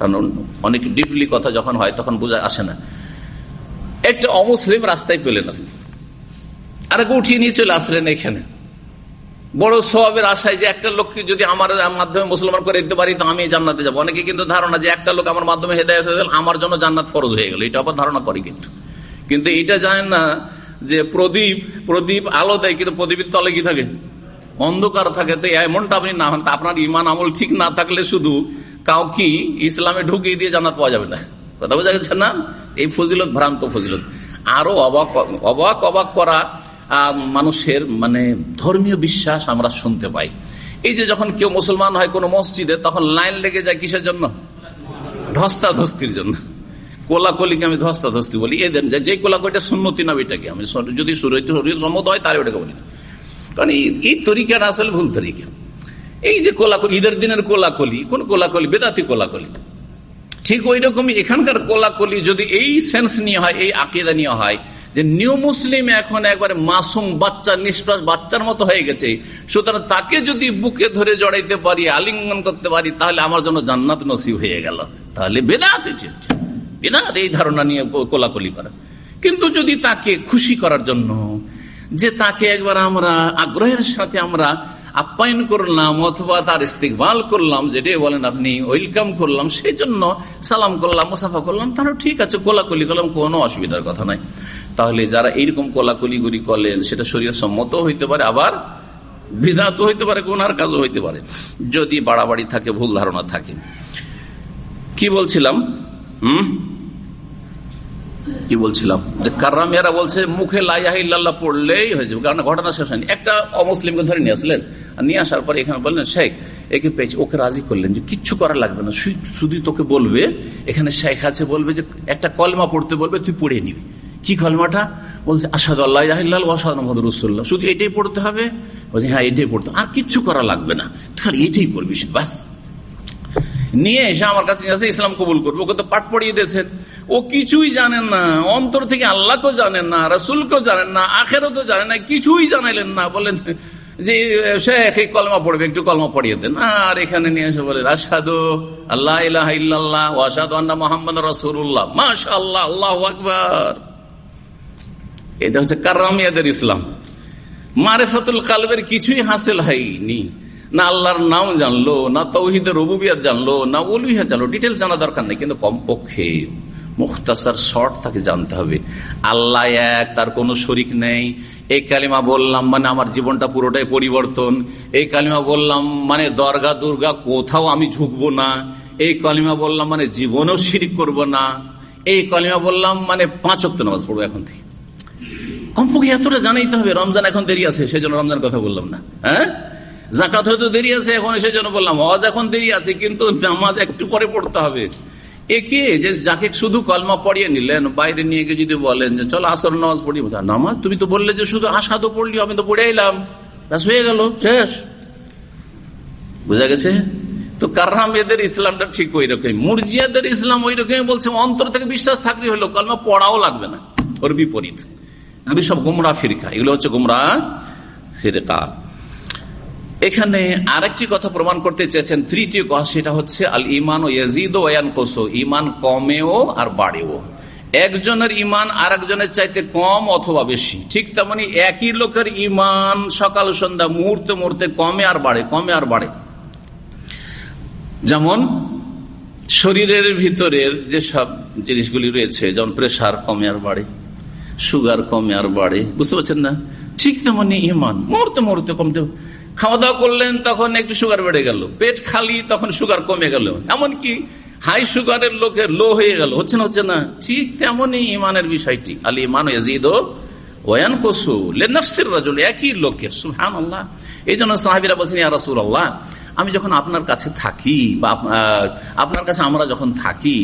কারণ অনেক ডিপলি কথা যখন হয় তখন বোঝা আসে না। একটা অমুসলিম রাস্তায় পেলেন আপনি। আর উঠিয়ে নিয়ে চলে আসলেন এখানে। বড় স্বভাবের আশায় যে একটা লোককে যদি আমার মাধ্যমে মুসলমান করে দিতে পারি, তো আমি জান্নাতে যাব। অনেকে কিন্তু ধারণা যে একটা লোক আমার মাধ্যমে হেদায়ত হয়ে গেল, আমার জন্য জান্নাত ফরজ হয়ে গেল। এটা আবার ধারণা করি কিন্তু। কিন্তু এটা জানেন না যে প্রদীপ প্রদীপ আলো দেয়, কিন্তু প্রদীপের তলে কি থাকে? অন্ধকার থাকে তো এমনটা আপনি না হন আপনার ইমান আমল ঠিক না থাকলে শুধু কাউকে ইসলামে ঢুকিয়ে দিয়ে জান্নাত পাওয়া যাবে না। কথা বোঝা গেছে না? এই ফজিলত, ভ্রান্ত ফজিলত। আরও অবাক অবাক অবাক করা মানুষের মানে ধর্মীয় বিশ্বাস আমরা শুনতে পাই। এই যে যখন কেউ মুসলমান হয় কোন মসজিদে, তখন লাইন লেগে যায় কিসের জন্য? ধস্তা ধস্তির জন্য। কোলাকলিকে আমি ধস্তাধস্তি বলি। এদের যে কোলাকলিটা সুন্নতি না এটাকে আমি যদি সম্মত হয় তার ওটাকে বলি। কারণ এই তরিকাটা আসলে ভুল তরিকা। এই যে কোলাকলি, ঈদের দিনের কোলাকলি, কোন কোলাকলি? বেদাতি কোলাকলি। ঠিক ওই রকমই এখানকার কোলাকলি যদি এই সেন্স নিয়ে হয়, এই আকিদা নিয়ে হয়, যে নিউ মুসলিম এখন একবারে মাসুম বাচ্চা, নিষ্প্রাস বাচ্চার মতো হয়ে গেছে, সুতরাং তাকে যদি বুকে ধরে জড়াইতে পারি, আলিঙ্গন করতে পারি, তাহলে আমার জন্য জান্নাত নসিব হয়ে গেল। তাহলে বেদাত বেদাত এই ধারণা নিয়ে কোলাকলি করা। কিন্তু যদি তাকে খুশি করার জন্য যে তাকে একবার আমরা আগ্রহের সাথে আমরা আপ্যায়ন করলাম অথবা তার ইস্তেকবাল করলাম, যেটাই বলেন আপনি, ওয়েলকাম করলাম সেই জন্য সালাম করলাম, মুসাফা করলাম তাহলে ঠিক আছে, কোলাকুলি করলাম, কোনো অসুবিধার কথা নাই। তাহলে যারা এইরকম কোলাকুলিগুলি করলেন সেটা শরীর সম্মত হইতে পারে, আবার বিধাত হইতে পারে কোনার কাজও হইতে পারে। যদি বাড়াবাড়ি থাকে, ভুল ধারণা থাকে। কি বলছিলাম? হম? কি বলছিলাম? যে কার্রামিয়ারা বলছে, মুখে লাইল্লাহ পড়লেই হয়েছে কারণ ঘটনা শেষ হয়নি। একটা অমুসলিমকে ধরে নিয়ে আসলেন। আর নিয়ে আসার পরে এখানে বললেন, শেখ, একে পেয়েছে, ওকে রাজি করলেন যে কিচ্ছু করা লাগবে না। শুধু তোকে বলবে, এখানে শেখ আছে, বলবে যে একটা কলমা পড়তে বলবে, তুই পড়ে নিবি। কি কলমাটা? বলছে আসাদ আল্লাহ আসাদ মোহাম্মদ রসুল্লাহ শুধু এটাই পড়তে হবে? বলছে হ্যাঁ এটাই পড়তে আর কিচ্ছু করা লাগবে না। তুই খালি এটাই পড়বি বাস। নিয়ে এসে আমার কাছে নিয়ে আসে, ইসলাম কবুল করব। ওকে তো পাঠ পড়িয়ে দিয়েছেন। ও কিছুই জানেন না। অন্তর থেকে আল্লাহকেও জানেন না, রসুলকেও জানেন না আখেরও তো জানেন না, কিছুই জানাইলেন না। বলেন যে, শেখ, এই কলমা পড়বে, একটু কলমা পড়িয়ে দেন। আর এখানে নিয়ে এসে বলে আসাদু আল্লাহ ইল্লাহ ওয়াসাদ মোহাম্মদ রসুল্লাহ মাশা আল্লাহ আল্লাহ আকবর। এটা হচ্ছে কারামিয়াদের ইসলাম। মারেফাতুল কালবের কিছুই হাসিল হয়নি। না আল্লাহর নাম জানলো, না তৌহিদের রবুবিয়াত জানলো, না উলুহিয়া জানলো। ডিটেলস জানা দরকার নেই, কিন্তু কমপক্ষে মুখতাসার শর্ট তাকে জানতে হবে। আল্লাহ এক, তার কোনো শরিক নেই। এই কালিমা বললাম মানে আমার জীবনটা পুরোটাই পরিবর্তন। এই কালিমা বললাম মানে দরগা দুর্গা কোথাও আমি ঝুঁকবো না। এই কালিমা বললাম মানে জীবনেও শিরিক করব না। এই কালিমা বললাম মানে পাঁচ অক্ট নামাজ পড়ব এখন থেকে। কমপক্ষে এতটা জানাইতে হবে, রমজান এখন দেরি আছে সেই জন্য রমজান কথা বললাম না। হ্যাঁ? জাকাত হয়তো দেরি আছে, এখন সেই জন্য বললাম, হজ এখন দেরি আছে, কিন্তু নামাজ একটু পরে পড়তে হবে। একে যে যাকে শুধু কলমা পড়িয়ে নিলেন, বাইরে নিয়ে গিয়ে যদি বলেন যে, চলো আসর নামাজ পড়ি। নামাজ? তুমি তো বললে যে শুধু আশা পড়লি, আমি তো পড়ে এলাম। ব্যাস, হয়ে গেল, শেষ। বুঝা গেছে? তো কারাম এদের ইসলামটা ঠিক ওই রকম মুরজিয়াদের ইসলাম ওই রকমই বলছে, অন্তর থেকে বিশ্বাস থাকলে হলো, কলমা পড়াও লাগবে না, ওর বিপরীত। সব গুমরা ফিরকা, এগুলো হচ্ছে গুমরা ফিরকা। এখানে আরেকটি কথা প্রমাণ করতে চেয়েছেন। তৃতীয় কথা সেটা হচ্ছে, আল ইমান ও ইয়াজিদ ও ইয়ান কোসো ইমান কমেও আর বাড়েও। একজনের ইমান আর একজনের চাইতে কম অথবা বেশি। ঠিক তেমনি একই লোকের ইমান সকাল সন্ধ্যা মুহূর্তে মুহূর্তে কমে আর বাড়ে, কমে আর বাড়ে। যেমন, শরীরের ভিতরের যেসব জিনিসগুলি রয়েছে, যেমন প্রেশার কমে আর বাড়ে সুগার কমে আর বাড়ে, বুঝতে পারছেন না? ঠিক তেমনি ইমান। মুহূর্তে মুহূর্তে কমতে খাওয়া দাওয়া করলেন, তখন একটু সুগার বেড়ে গেল। পেট খালি, তখন সুগার কমে গেল। এমনকি হাই সুগারের লোকের লো হয়ে গেল। হচ্ছে না হচ্ছে না। ঠিক তেমনই ইমানের বিষয়টি। আলী ইমান ওয়ান কসু লেনফসির রাজুল, একই লোকের। সুহান আল্লাহ এই জন্য সাহাবিরা বলছেন, ইয়া রাসুল আল্লাহ আমি যখন আপনার কাছে থাকি বা আপনার কাছে আমরা যখন থাকি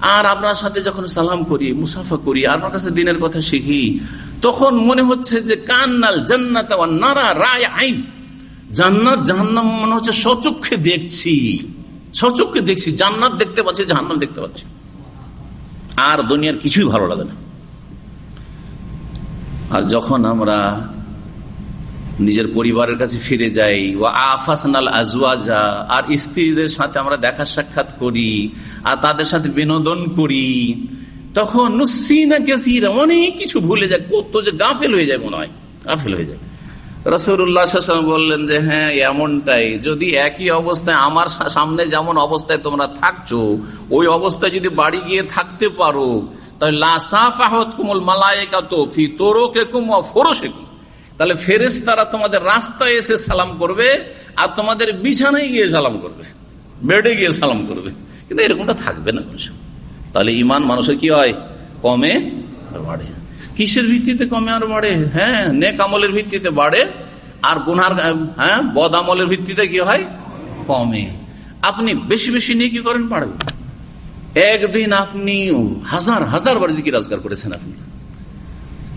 আর আপনার সাথে যখন সালাম করি, মুসাফা করি আপনার কাছে দিনের কথা শিখি, তখন মনে হচ্ছে যে কান্নাল জান্নাত নারা রায় আইন। জান্নাত জাহান্নাম মনে হচ্ছে সচক্ষে দেখছি। সচক্ষে দেখছি, জান্নাত দেখতে পাচ্ছি, জাহান্নাম দেখতে পাচ্ছি। আর দুনিয়ার কিছুই ভালো লাগে না। আর যখন আমরা নিজের পরিবারের কাছে ফিরে যাই। ও আফাসনাল আজওয়াজা, আর স্ত্রীদের সাথে আমরা দেখা সাক্ষাৎ করি, আর তাদের সাথে বিনোদন করি। তখন নুসিনা কেসিরা অনেক কিছু ভুলে যায়, কত যে গাফেল হয়ে যায় মনে হয়, গাফেল হয়ে যায়। রসুল্লাহাম বললেন যে হ্যাঁ এমনটাই। যদি একই অবস্থায় আমার সামনে যেমন অবস্থায় তোমরা থাকছো, ওই অবস্থায় যদি বাড়ি গিয়ে থাকতে পারো, তাহলে লাসাফাহত কুমল মালায়িকা তো ফি তোরকে কুম ফোরসে তাহলে ফেরেস তারা তোমাদের রাস্তায় এসে সালাম করবে আর তোমাদের বিছানায় গিয়ে সালাম করবে। বেডে গিয়ে সালাম করবে। কিন্তু এরকমটা থাকবে না তাহলে ইমান মানুষের কি হয়? কমে আর বাড়ে। কিসের ভিত্তিতে কমে আর বাড়ে? হ্যাঁ নেক আমলের ভিত্তিতে বাড়ে। আর গুনার হ্যাঁ বদ আমলের ভিত্তিতে কি হয়? কমে। আপনি বেশি বেশি নিয়ে কি করেন, বাড়বে। একদিন আপনি হাজার হাজার বার জিকির করেছেন আপনি।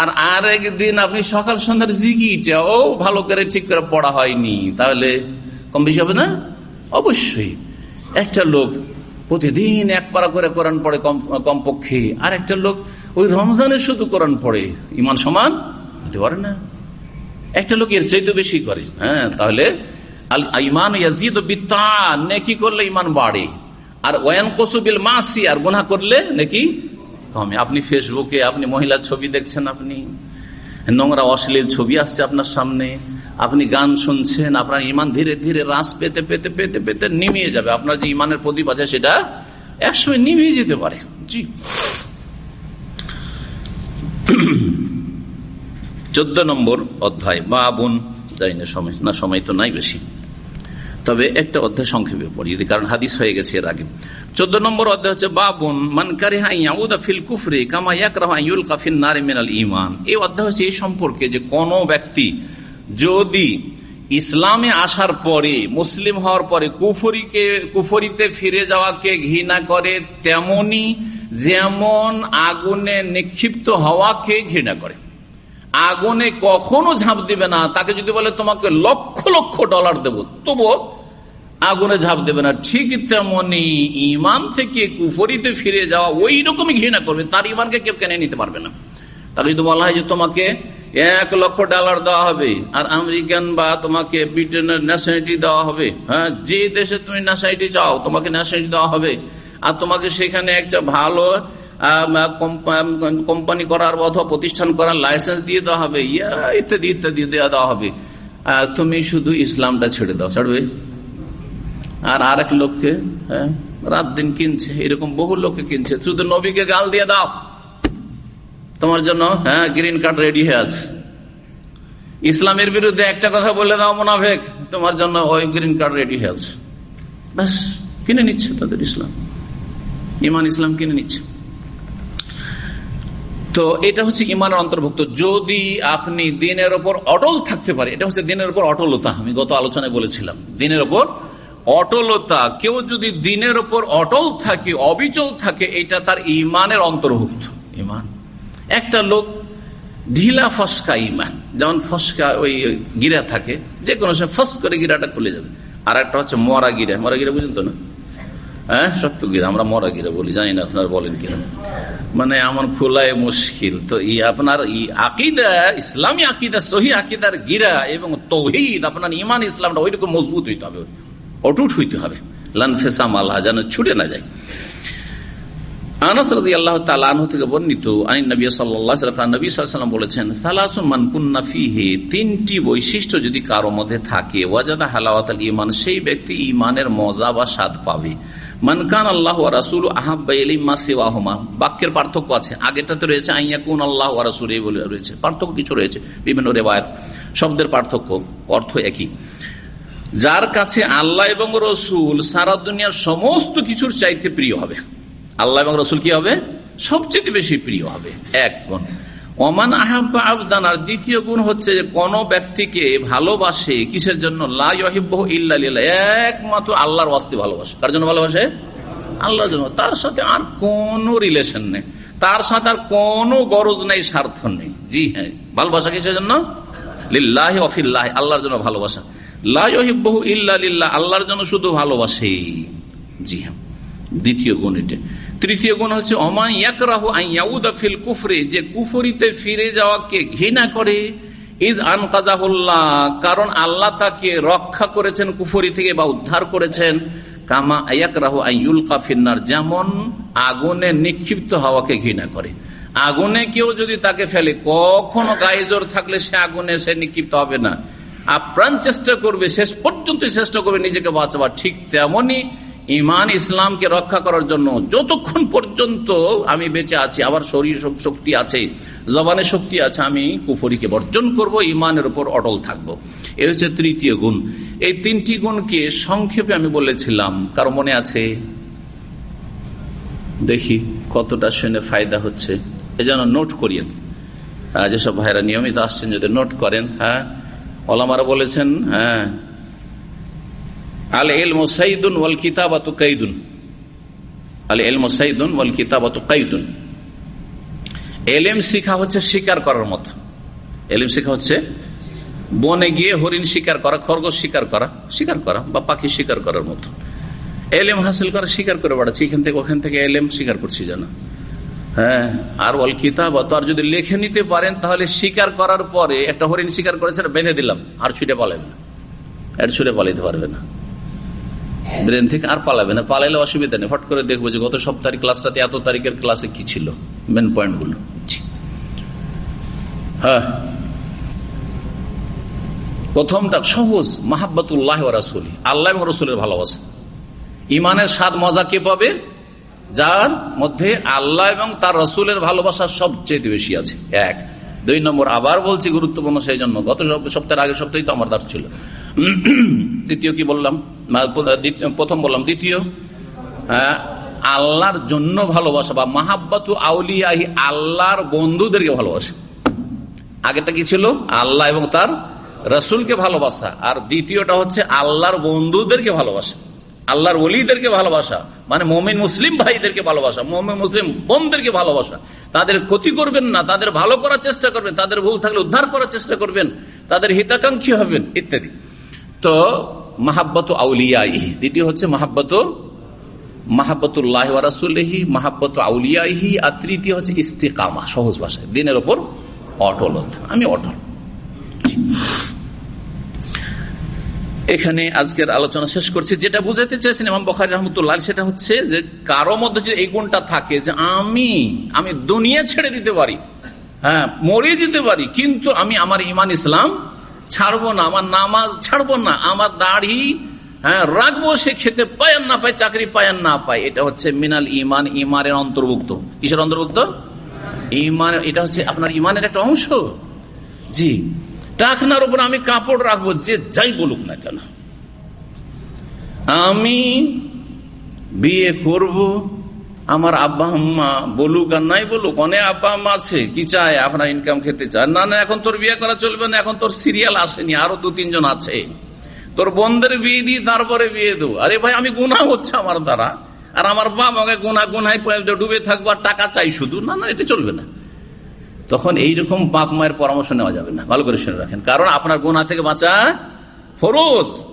আর আর একদিন আপনি সকাল সন্ধ্যার জিগিটাও ভালো করে ঠিক করে পড়া হয়নি, তাহলে কম বেশি হবে না? অবশ্যই। একটা লোক প্রতিদিন এক পারা করে কোরআন পড়ে কমপক্ষে আর একটা লোক ওই রমজানে শুধু কোরআন পড়ে, ইমান সমান হতে পারে না। একটা লোক এর চাইতে বেশি করে হ্যাঁ তাহলে ইমান ইয়াজিদ নেকি করলে ইমান বাড়ে, আর ওয়ান কসুবিল মাসি, আর গুনা করলে নাকি কমে। আপনি ফেসবুকে, আপনি মহিলার ছবি দেখছেন আপনি। নোংরা, অশ্লীল ছবি আসছে আপনার সামনে। আপনি গান শুনছেন, আপনার ইমান ধীরে ধীরে রাস পেতে পেতে পেতে পেতে নিমিয়ে যাবে। আপনার যে ইমানের প্রদীপ আছে সেটা একসময় নিমিয়ে যেতে পারে। জি। চোদ্দ নম্বর অধ্যায়। বা বোন, যাই না, সময় না, সময় তো নাই বেশি। তবে একটা অধ্যায় সংক্ষেপে পড়ি কারণ হাদিস হয়ে গেছে এর আগে। চোদ্দ নম্বর অধ্যায় হচ্ছে, বাবুন মানকারি ফিল কুফরে কামাইয়াকুল কাফিন নারিমিনাল ইমান এই অধ্যায় হচ্ছে এই সম্পর্কে যে কোন ব্যক্তি যদি ইসলামে আসার পরে, মুসলিম হওয়ার পরে, কুফরিকে, কুফরিতে ফিরে যাওয়াকে ঘৃণা করে, তেমনি যেমন আগুনে নিক্ষিপ্ত হওয়াকে ঘৃণা করে। আগুনে কখনো ঝাঁপ দিবে না। তাকে যদি বলে, তোমাকে লক্ষ লক্ষ ডলার দেব। তবুও আগুনে ঝাঁপ দেবে না। ঠিক তেমনি ইমান থেকে কুফরিতে ফিরে যাওয়া ওই রকমই ঘৃণা করবে। তার ইমানকে কেউ কেনে নিতে পারবে না। তাকে যদি বলা হয় যে, তোমাকে এক লক্ষ ডলার দেওয়া হবে আর আমেরিকান বা তোমাকে ব্রিটেনের ন্যাশনালিটি দেওয়া হবে হ্যাঁ যে দেশে তুমি ন্যাশনালিটি চাও, তোমাকে ন্যাশনালিটি দেওয়া হবে, আর তোমাকে সেখানে একটা ভালো কোম্পানি করার অথবা প্রতিষ্ঠান করার লাইসেন্স দিয়ে দেওয়া হবে, ইয়া, ইত্যাদি ইত্যাদি দেওয়া দেওয়া হবে। তুমি শুধু ইসলামটা ছেড়ে দাও, ছাড়বে? আর আরেক লোককে হ্যাঁ রাত দিন কিনছে, এরকম বহু লোককে কিনছে। শুধু নবীকে গাল দিয়ে দাও। তোমার জন্য হ্যাঁ গ্রিন কার্ড রেডি হয়ে আছে। ইসলামের বিরুদ্ধে একটা কথা বলে দাও, মোনাফেক। তোমার জন্য ওই গ্রিন কার্ড রেডি হয়ে আছে। ব্যাস, কিনে নিচ্ছে তাদের ইসলাম। ইমান ইসলাম কিনে নিচ্ছে। তো এটা হচ্ছে ইমানের অন্তর্ভুক্ত। যদি আপনি দিনের ওপর অটল থাকতে পারে, এটা হচ্ছে দিনের ওপর অটলতা, আমি গত আলোচনায় বলেছিলাম। দিনের ওপর অটলতা, কেউ যদি দিনের ওপর অটল থাকে, অবিচল থাকে, এটা তার ইমানের অন্তর্ভুক্ত। ইমান একটা লোক ঢিলা ফসকা ইমান যেমন ফসকা ওই গিরা থাকে যে কোনো সময় ফস করে গিরাটা খুলে যাবে। আর একটা হচ্ছে মরা গিরা। মরা গিরা বুঝেন তো না? হ্যাঁ? শক্ত গিরা আমরা মরা গিরা বলি? জানি না আপনার বলেন কিনা। মানে আমার খোলায় মুশকিল। তো ই আপনার ই আকিদা, ইসলামী আকিদা, সহি আকিদার গিরা এবং তৌহিদ, আপনার ইমান ইসলামটা ওইটুকু মজবুত হইতে হবে। অটুট হইতে হবে। লানফেসা মালা যেন ছুটে না যায়। আনাস আল্লাহ থেকে বর্ণিত বলেছেন তিনটি বৈশিষ্ট্য যদি মধ্যে থাকে ইমান সেই ব্যক্তি ইমানের মজা বা স্বাদ পাবে। মানকান আল্লাহ বাক্যের পার্থক্য আছে। আগেটাতে রয়েছে আল্লাহ রাসুল এই বলে রয়েছে। পার্থক্য কিছু রয়েছে, বিভিন্ন রেবায়ত শব্দের পার্থক্য, অর্থ একই। যার কাছে আল্লাহ এবং রসুল সারা দুনিয়ার সমস্ত কিছুর চাইতে প্রিয় হবে। আল্লাহ এবং রসুল কি হবে? সবচেয়ে বেশি প্রিয় হবে। এক গুণ। ওমান আহাব্বা আবদান, আর দ্বিতীয় গুণ হচ্ছে যে কোন ব্যক্তিকে ভালোবাসে কিসের জন্য? একমাত্র আল্লাহর ওয়াস্তে ভালোবাসে। কার জন্য ভালোবাসে? আল্লাহর জন্য। তার সাথে আর কোন রিলেশন নেই। তার সাথে আর কোন গরজ নেই, স্বার্থ নেই। জি হ্যাঁ। ভালোবাসা কিসের জন্য? লিল্লাহ অফিল্লাহ আল্লাহর জন্য ভালোবাসা। লাহিব্বহু ইল্লা লিল্লাহ, আল্লাহর জন্য শুধু ভালোবাসে জি হ্যাঁ। দ্বিতীয় গুণ এটা। তৃতীয় গুণ হচ্ছে, অমান ইয়াকরাহু আইয়াউদা ফিল কুফরে যে কুফরিতে ফিরে যাওয়াকে ঘৃণা করে। ইদ আন কাজাহুল্লাহ কারণ আল্লাহ তাকে রক্ষা করেছেন কুফরি থেকে বা উদ্ধার করেছেন। কামা আয়াকরাহু আইউল কাফিনার যেমন আগুনে নিক্ষিপ্ত হওয়াকে ঘৃণা করে। আগুনে কেউ যদি তাকে ফেলে, কখনো গায়ে জোর থাকলে সে আগুনে সে নিক্ষিপ্ত হবে না। আপ্রাণ চেষ্টা করবে, শেষ পর্যন্ত চেষ্টা করবে নিজেকে বাঁচাবার। ঠিক তেমনই ইমান ইসলামকে রক্ষা করার জন্য যতক্ষণ পর্যন্ত আমি বেঁচে আছি, আমার শরীর শক্তি আছে জবানের শক্তি আছে, আমি কুফরিকে বর্জন করব ইমানের উপর অটল থাকব। এ হচ্ছে তৃতীয় গুণ। এই তিনটি গুণকে সংক্ষেপে আমি বলেছিলাম। কারও মনে আছে? দেখি কতটা শুনে ফায়দা হচ্ছে। এজন্য নোট করিয়েন যেসব ভাইরা নিয়মিত আসছেন, যদি নোট করেন হ্যাঁ? ওলামারা বলেছেন হ্যাঁ আল এল মোসাইদুন ওয়াল কিতাবাত কাইদুন। আল এল মোসাইদুন ওয়াল কিতাবাত কাইদুন। এলেম শিখা হচ্ছে শিকার করার মতো। এলেম শিখা হচ্ছে বনে গিয়ে হরিণ শিকার করা, খরগোশ শিকার করা শিকার করা বা পাখি শিকার করার মতো। এলেম হাসিল করা, শিকার করে বেড়াচ্ছি। এখান থেকে ওখান থেকে এলেম শিকার করছি যেন। হ্যাঁ আর ওয়াল কিতাব আর যদি লেখে নিতে পারেন তাহলে শিকার করার পরে একটা হরিণ শিকার করেছে বেঁধে দিলাম, আর ছুটে পালাবে না। আর ছুটে পালাইতে পারবে না। ব্রেন থেকে আর পালাবে না, পালাইলে অসুবিধা নেই। ফট করে দেখব যে গত সপ্তাহের ক্লাসটাতে এত তারিখের ক্লাসে কি ছিল? মেন পয়েন্টগুলো। হ্যাঁ। প্রথমটা সহজ, মাহাব্বাতুল্লাহ রাসুলি। আল্লাহ রসুলের ভালোবাসা। ইমানের স্বাদ মজা কে পাবে? যার মধ্যে আল্লাহ এবং তার রসুলের ভালোবাসা সবচেয়ে বেশি আছে। এক। দুই নম্বর আবার বলছি গুরুত্বপূর্ণ সেই জন্য। গত সপ্তাহের আগের সপ্তাহে তো আমার দাস ছিল। দ্বিতীয় কি বললাম? প্রথম বললাম। দ্বিতীয় হ্যাঁ আল্লাহর জন্য ভালোবাসা বা মাহাব্বাতু আউলিয়াহি আল্লাহর বন্ধুদেরকে ভালোবাসা। আগেটা কি ছিল? আল্লাহ এবং তার রসুলকে ভালোবাসা। আর দ্বিতীয়টা হচ্ছে আল্লাহর বন্ধুদেরকে ভালোবাসা। আল্লাহর ওলিদেরকে ভালোবাসা মানে মোমিন মুসলিম ভাইদেরকে ভালোবাসা, মোমিন মুসলিম বোনদেরকে ভালোবাসা। তাদের ক্ষতি করবেন না, তাদের ভালো করার চেষ্টা করবেন, তাদের ভুল থাকলে উদ্ধার করার চেষ্টা করবেন, তাদের হিতাকাঙ্ক্ষী হবেন, ইত্যাদি। তো মাহাব্বত আউলিয়াহি দ্বিতীয় হচ্ছে মাহাব্বত, মাহাব্বতুল্লাহ রাসুল্লাহি মাহাব্বত আউলিয়াহি আর তৃতীয় হচ্ছে ইস্তিকামা, সহজ ভাষায়, দিনের ওপর অটলত আমি অটল। এখানে আজকের আলোচনা শেষ করছি। যেটা বুঝাতে চেয়েছেন ইমাম বখারি রহমতুল্লাহ, সেটা হচ্ছে যে কারও মধ্যে যদি এই গুণটা থাকে যে আমি আমি দুনিয়া ছেড়ে দিতে পারি হ্যাঁ মরে যেতে পারি, কিন্তু আমি আমার ইমান ইসলাম ছাড়বো না, আমার নামাজ ছাড়বো না, আমার দাড়ি হ্যাঁ রাখব সে খেতে পায় না পায়, চাকরি পায় না পায়, এটা হচ্ছে মিনাল ইমান, ইমানের অন্তর্ভুক্ত। কিসের অন্তর্ভুক্ত? ইমান, এটা হচ্ছে আপনার ইমানের একটা অংশ। জি টাকনার উপর আমি কাপড় রাখব, যে যাই বলুক না কেন। আমি বিয়ে করব, আমার আব্বা আম্মা বলুক আর নাই বলুক, অনেক আব্বা আম্মা আছে, কি চায়, আপনার ইনকাম খেতে চায় না না, এখন তোর বিয়ে করা চলবে না, এখন তোর সিরিয়াল আসেনি, আরও দু, তিনজন আছে। তোর বন্ধের বিয়ে দিই, তারপরে বিয়ে দেবো। আরে ভাই, আমি গুণা হচ্ছে আমার দ্বারা। আর আমার বাবাকে গুনা গুনায় ডুবে থাকব, আর টাকা চাই শুধু। না না, এটা চলবে না। তখন এইরকম বাপ মায়ের পরামর্শ নেওয়া যাবে না। ভালো করে শুনে রাখেন। কারণ আপনার গুণা থেকে বাঁচা ফরজ।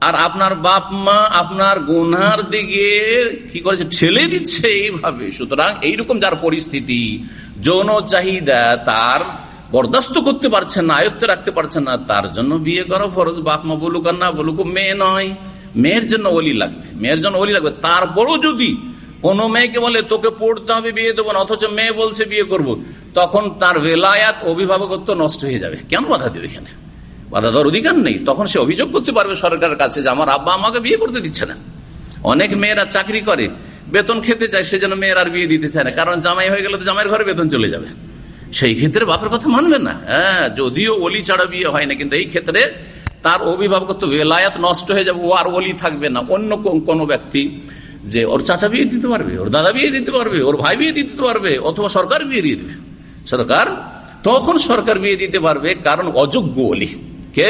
আর আপনার বাপ মা আপনার গোনার দিকে কি করেছে? ঠেলে দিচ্ছে এইভাবে। সুতরাং এইরকম যার পরিস্থিতি, যৌন চাহিদা তার বরদাস্ত করতে পারছেন না, আয়ত্তে রাখতে পারছেন না, তার জন্য বিয়ে করা ফরজ। বাপ মা বলুক আর না বলুক, মেয়ে নয়। মেয়ের জন্য অলি লাগবে। মেয়ের জন্য অলি লাগবে। তারপরও যদি কোন মেয়েকে বলে, তোকে পড়তে হবে, বিয়ে দেবো না, অথচ মেয়ে বলছে বিয়ে করব। তখন তার বেলায়াত অভিভাবকত্ব নষ্ট হয়ে যাবে। কেন বাধা দেবে এখানে? বাধা দেওয়ার অধিকার নেই। তখন সে অভিযোগ করতে পারবে সরকারের কাছে যে, আমার আব্বা আমাকে বিয়ে করতে দিচ্ছে না। অনেক মেয়েরা চাকরি করে, বেতন খেতে চায় সেজন্য মেয়ের আর বিয়ে দিতে চায় না। কারণ জামাই হয়ে গেলে তো জামাইয়ের ঘরে বেতন চলে যাবে। সেই ক্ষেত্রে বাপের কথা মানবে না। হ্যাঁ যদিও অলি ছাড়া বিয়ে হয় না, কিন্তু এই ক্ষেত্রে তার অভিভাবকত্ব বেলায়াত নষ্ট হয়ে যাবে। ও আর অলি থাকবে না। অন্য কোনো ব্যক্তি যে ওর চাচা বিয়ে দিতে পারবে, ওর দাদা বিয়ে দিতে পারবে, ওর ভাই বিয়ে দিতে পারবে, অথবা সরকার বিয়ে দিয়ে দেবে। সরকার তখন সরকার বিয়ে দিতে পারবে কারণ অযোগ্য অলি। কে?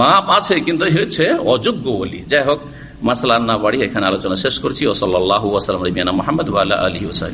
বাপ আছে, কিন্তু হচ্ছে অযোগ্য অলি। যাই হোক মাসাল্লা না বাড়ি এখানে আলোচনা শেষ করছি। ওসল্লাহ ওসালাম মোহাম্মদ আলী ওসাহ